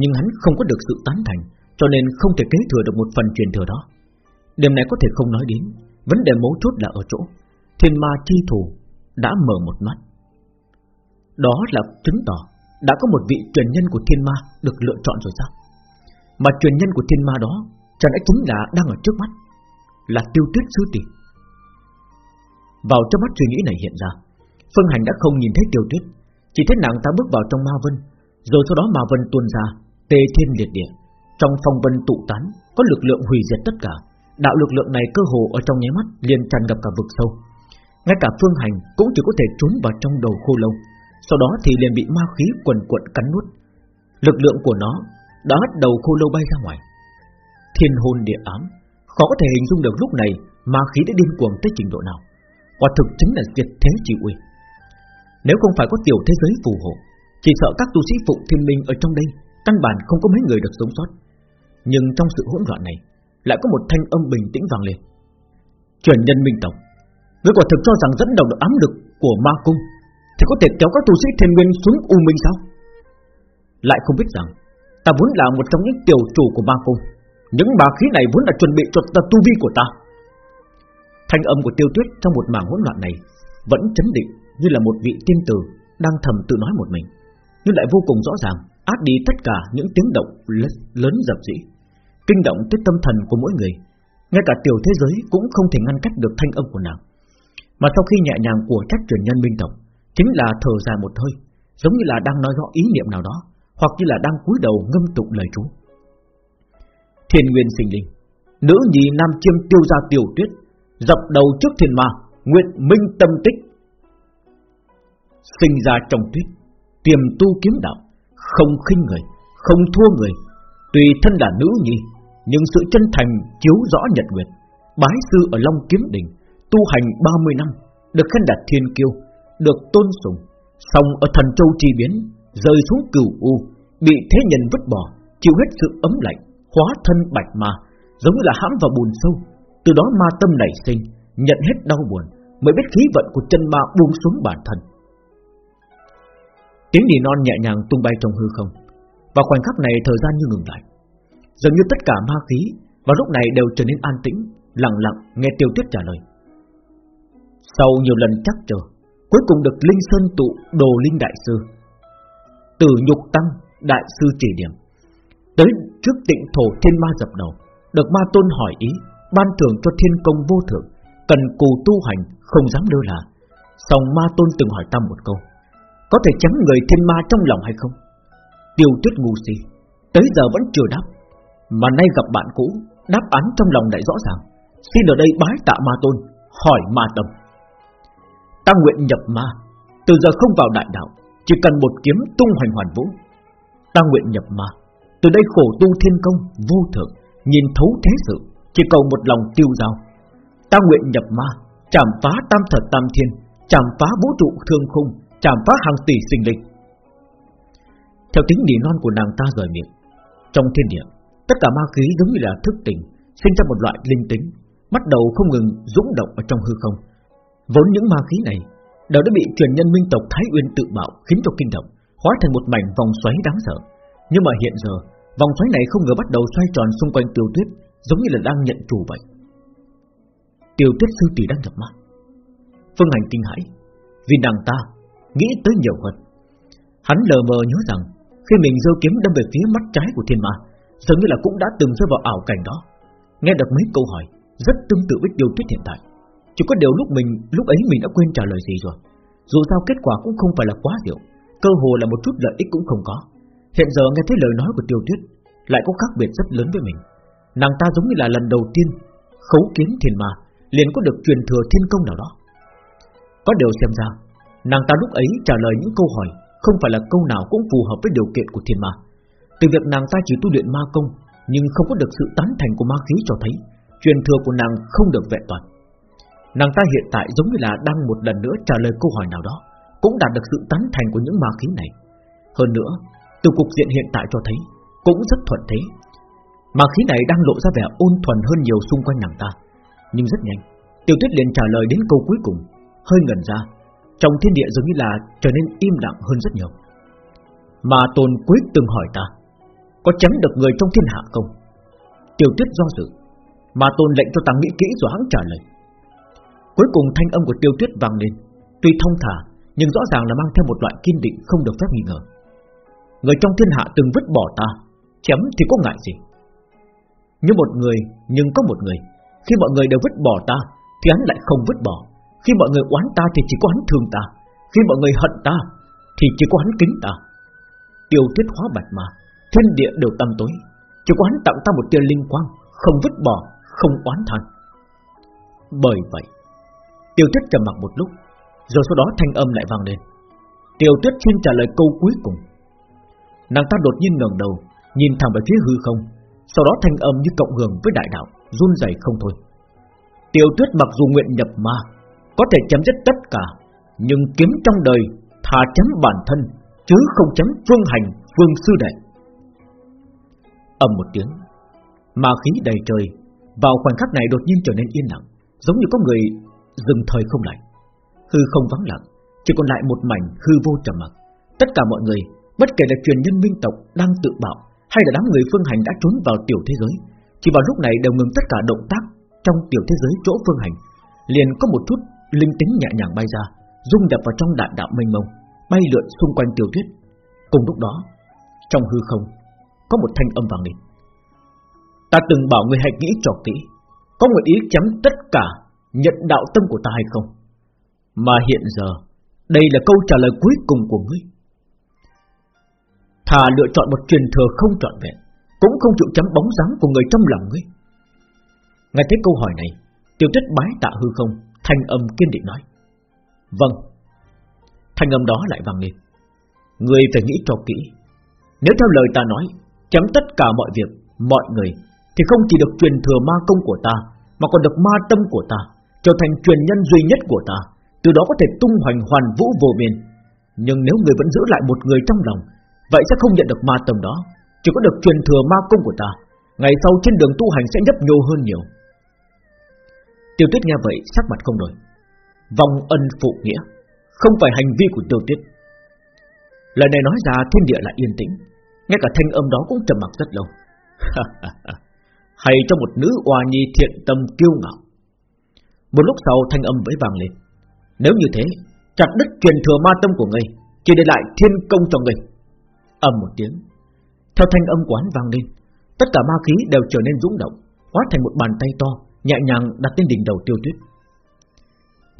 Nhưng hắn không có được sự tán thành, Cho nên không thể kế thừa được một phần truyền thừa đó. Điểm này có thể không nói đến, Vấn đề mấu chốt là ở chỗ. Thiên ma chi thủ đã mở một mắt. Đó là chứng tỏ Đã có một vị truyền nhân của thiên ma Được lựa chọn rồi sao? Mà truyền nhân của thiên ma đó Chẳng lẽ chính là đang ở trước mắt, Là tiêu tuyết sư tỷ? Vào trong mắt suy nghĩ này hiện ra, Phương Hành đã không nhìn thấy tiêu tuyết, Chỉ thấy nàng ta bước vào trong ma vân, Rồi sau đó ma vân tuôn ra, Tê thiên liệt địa. Trong phong vân tụ tán, Có lực lượng hủy diệt tất cả, Đạo lực lượng này cơ hồ ở trong nháy mắt liền tràn ngập cả vực sâu. Ngay cả Phương Hành cũng chỉ có thể trốn vào trong đầu khô lâu. Sau đó thì liền bị ma khí quần quận cắn nuốt. Lực lượng của nó Đã hất đầu khô lâu bay ra ngoài. Thiên hồn địa ám, Khó có thể hình dung được lúc này Ma khí đã điên cuồng tới trình độ nào. Quả thực chính là diệt thế chỉ uy. Nếu không phải có tiểu thế giới phù hộ, Chỉ sợ các tu sĩ phụ thiên minh ở trong đây Căn bản không có mấy người được sống sót. Nhưng trong sự hỗn loạn này, Lại có một thanh âm bình tĩnh vang lên. Truyền nhân minh tộc Ngươi quả thực cho rằng dẫn đầu được ám lực của ma cung. Thì có thể kéo các tu sĩ thiên nguyên xuống U Minh sao? Lại không biết rằng, Ta vốn là một trong những tiểu chủ của ma cung. Những bà khí này vốn là chuẩn bị cho ta tu vi của ta. Thanh âm của tiêu tuyết trong một mảng hỗn loạn này Vẫn chấn định như là một vị tiên tử Đang thầm tự nói một mình. Nhưng lại vô cùng rõ ràng, Át đi tất cả những tiếng động lớn dập dĩ, Kinh động tới tâm thần của mỗi người. Ngay cả tiểu thế giới cũng không thể ngăn cách được thanh âm của nàng. Mà sau khi nhẹ nhàng của trách truyền nhân minh tộc, Chính là thở dài một hơi, Giống như là đang nói rõ ý niệm nào đó, Hoặc như là đang cúi đầu ngâm tụng lời chú Thiên nguyên sinh linh, Nữ nhì nam chiêm tiêu gia tiểu tuyết, Dập đầu trước thiên ma, Nguyện minh tâm tích. Sinh ra trong tuyết, Tiềm tu kiếm đạo, Không khinh người, Không thua người, Tùy thân là nữ nhi Nhưng sự chân thành chiếu rõ nhật nguyệt, Bái sư ở Long Kiếm Đình Tu hành 30 năm, Được khen đặt thiên kiêu, Được tôn sùng Xong ở thần châu chi biến Rơi xuống cửu u, Bị thế nhân vứt bỏ, Chịu hết sự ấm lạnh, Hóa thân bạch ma, Giống như là hãm vào bùn sâu. Từ đó ma tâm nảy sinh, Nhận hết đau buồn, Mới biết khí vận của chân ma buông xuống bản thân. Tiếng nỉ non nhẹ nhàng tung bay trong hư không, Và khoảnh khắc này thời gian như ngừng lại. Dường như tất cả ma khí Vào lúc này đều trở nên an tĩnh, Lặng lặng, nghe tiêu tuyết trả lời. Sau nhiều lần chắc chờ Cuối cùng được Linh Sơn tụ đồ Linh Đại Sư. Từ nhục tăng, Đại Sư chỉ điểm. Tới trước tịnh thổ thiên ma dập đầu, Được ma tôn hỏi ý, Ban thưởng cho thiên công vô thượng, Cần cù tu hành, không dám lơ là. Xong ma tôn từng hỏi tâm một câu, Có thể chấm người thiên ma trong lòng hay không? Tiêu tuyết ngu si, Tới giờ vẫn chưa đáp, Mà nay gặp bạn cũ, Đáp án trong lòng lại rõ ràng. Xin ở đây bái tạ ma tôn, Hỏi ma tâm. Ta nguyện nhập ma, Từ giờ không vào đại đạo, Chỉ cần một kiếm tung hoành hoàn vũ. Ta nguyện nhập ma, Từ đây khổ tu thiên công vô thượng, Nhìn thấu thế sự, Chỉ cầu một lòng tiêu dao. Ta nguyện nhập ma Chảm phá tam thật tam thiên Chảm phá vũ trụ thương khung Chảm phá hàng tỷ sinh linh. Theo tính nỉ non của nàng ta rời miệng, Trong thiên địa, Tất cả ma khí giống như là thức tỉnh, Sinh ra một loại linh tính, Bắt đầu không ngừng dũng động ở trong hư không. Vốn những ma khí này Đều đã bị truyền nhân minh tộc Thái Uyên tự bạo Khiến cho kinh động, Hóa thành một mảnh vòng xoáy đáng sợ. Nhưng mà hiện giờ, Vòng xoáy này không ngờ bắt đầu xoay tròn xung quanh tiêu tuyết, Giống như là đang nhận chủ vậy. Tiêu tuyết sư tỷ đang nhập ma. Phương Hành kinh hãi, Vì nàng ta nghĩ tới nhiều hơn. Hắn lờ mờ nhớ rằng, Khi mình giơ kiếm đâm về phía mắt trái của thiên ma, Dường như là cũng đã từng rơi vào ảo cảnh đó. Nghe được mấy câu hỏi, Rất tương tự với tiêu tuyết hiện tại. Chỉ có điều lúc mình lúc ấy mình đã quên trả lời gì rồi Dù sao kết quả cũng không phải là quá diệu Cơ hồ là một chút lợi ích cũng không có Hiện giờ nghe thấy lời nói của tiêu tuyết Lại có khác biệt rất lớn với mình Nàng ta giống như là lần đầu tiên Khấu kiến thiền mà liền có được truyền thừa thiên công nào đó. Có điều xem ra, nàng ta lúc ấy trả lời những câu hỏi không phải là câu nào cũng phù hợp với điều kiện của thiên ma. Từ việc nàng ta chỉ tu luyện ma công, nhưng không có được sự tán thành của ma khí cho thấy truyền thừa của nàng không được vẹn toàn. Nàng ta hiện tại giống như là đang một lần nữa trả lời câu hỏi nào đó, cũng đạt được sự tán thành của những ma khí này. Hơn nữa, từ cục diện hiện tại cho thấy cũng rất thuận thế. Ma khí này đang lộ ra vẻ ôn thuần hơn nhiều xung quanh nàng ta nhưng rất nhanh Tiểu Tuyết liền trả lời đến câu cuối cùng Hơi ngẩn ra. Trong thiên địa giống như là trở nên im lặng hơn rất nhiều. Mà Tôn Quyết từng hỏi ta Có chấm được người trong thiên hạ không? Tiểu Tuyết do dự. Mà Tôn lệnh cho ta nghĩ kỹ rồi hắn trả lời. Cuối cùng thanh âm của Tiêu Tuyết vang lên. Tuy thông thả Nhưng rõ ràng là mang theo một loại kiên định không được phép nghi ngờ. Người trong thiên hạ từng vứt bỏ ta Chấm thì có ngại gì? Như một người Nhưng có một người. Khi mọi người đều vứt bỏ ta Thì hắn lại không vứt bỏ. Khi mọi người oán ta thì chỉ có hắn thương ta. Khi mọi người hận ta Thì chỉ có hắn kính ta. Tiêu tuyết hóa bạch mà Thiên địa đều tâm tối. Chỉ có hắn tặng ta một tia linh quang Không vứt bỏ, không oán than. Bởi vậy Tiêu tuyết trầm mặc một lúc Rồi sau đó thanh âm lại vang lên Tiêu tuyết xin trả lời câu cuối cùng Nàng ta đột nhiên ngẩng đầu Nhìn thẳng về phía hư không Sau đó thanh âm như cộng hưởng với đại đạo run rẩy không thôi. Tiêu Tuyết mặc dù nguyện nhập ma, có thể chấm dứt tất cả, nhưng kiếm trong đời thà chấm bản thân, chứ không chấm phương hành, phương sư đệ. ầm một tiếng, ma khí đầy trời, vào khoảnh khắc này đột nhiên trở nên yên lặng, giống như có người dừng thời không lại. Hư không vắng lặng, chỉ còn lại một mảnh hư vô trầm mặc. Tất cả mọi người, bất kể là truyền nhân minh tộc đang tự bạo hay là đám người phương hành đã trốn vào tiểu thế giới, chỉ vào lúc này đều ngừng tất cả động tác trong tiểu thế giới chỗ phương hành, liền có một chút linh tính nhẹ nhàng bay ra, dung nhập vào trong đại đạo mênh mông, bay lượn xung quanh tiểu tuyết. Cùng lúc đó, trong hư không có một thanh âm vang lên. Ta từng bảo người hãy nghĩ cho kỹ, có nguyện ý chấm tất cả nhận đạo tâm của ta hay không? Mà hiện giờ, đây là câu trả lời cuối cùng của ngươi. Thà lựa chọn một truyền thừa không trọn vẹn, cũng không chịu chấm bóng dáng của người trong lòng ngươi. Nghe thấy câu hỏi này, Tiêu Tuyết bái tạ hư không, thanh âm kiên định nói: "Vâng." Thanh âm đó lại vang lên. "Ngươi phải nghĩ cho kỹ, nếu theo lời ta nói, chấm tất cả mọi việc, mọi người thì không chỉ được truyền thừa ma công của ta, mà còn được ma tâm của ta, trở thành truyền nhân duy nhất của ta, từ đó có thể tung hoành hoàn vũ vô biên. Nhưng nếu người vẫn giữ lại một người trong lòng, vậy sẽ không nhận được ma tầm đó, chỉ có được truyền thừa ma công của ta. Ngày sau trên đường tu hành sẽ nhấp nhô hơn nhiều. Tiêu Tuyết nghe vậy sắc mặt không đổi. Vòng ân phụ nghĩa, không phải hành vi của Tiêu Tuyết. Lời này nói ra thiên địa lại yên tĩnh, ngay cả thanh âm đó cũng trầm mặc rất lâu. Hay cho một nữ oa nhi thiện tâm kiêu ngạo. Một lúc sau thanh âm vẫy vàng lên. Nếu như thế, chặt đứt truyền thừa ma tâm của ngươi, chỉ để lại thiên công cho ngươi. ầm một tiếng, theo thanh âm quán vang lên, tất cả ma khí đều trở nên rung động, hóa thành một bàn tay to, nhẹ nhàng đặt lên đỉnh đầu Tiêu Tuyết.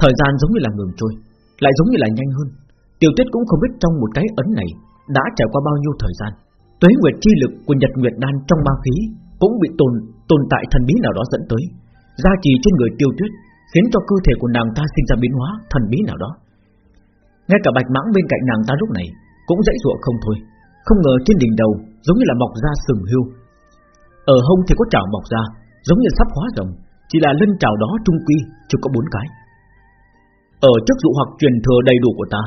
Thời gian giống như là ngừng trôi, lại giống như là nhanh hơn. Tiêu Tuyết cũng không biết trong một cái ấn này đã trải qua bao nhiêu thời gian. Tuế nguyệt chi lực của Nhật Nguyệt Đan trong ma khí cũng bị tồn tồn tại thần bí nào đó dẫn tới, gia trì trên người Tiêu Tuyết, khiến cho cơ thể của nàng ta sinh ra biến hóa thần bí nào đó. Ngay cả bạch mãng bên cạnh nàng ta lúc này cũng dãy dụa không thôi, không ngờ trên đỉnh đầu giống như là mọc ra sừng hưu, ở hông thì có chảo mọc ra, giống như sắp hóa rồng, chỉ là lưng chảo đó trung quy chỉ có bốn cái. Ở trước dụ hoặc truyền thừa đầy đủ của ta,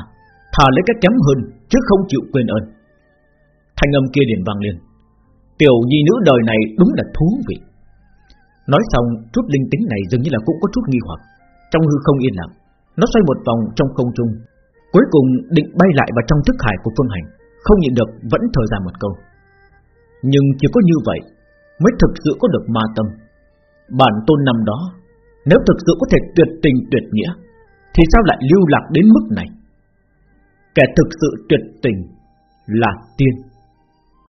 thà lấy cái kém hơn chứ không chịu quên ơn. Thanh âm kia liền vang lên. Tiểu nhi nữ đời này đúng là thú vị. Nói xong, chút linh tính này dường như là cũng có chút nghi hoặc. Trong hư không yên lặng, nó xoay một vòng trong không trung, cuối cùng định bay lại vào trong thức hải của Phương Hành, không nhịn được vẫn thở dài một câu. Nhưng chỉ có như vậy mới thực sự có được ma tâm. Bản tôn năm đó, nếu thực sự có thể tuyệt tình tuyệt nghĩa, thì sao lại lưu lạc đến mức này? Kẻ thực sự tuyệt tình là tiên.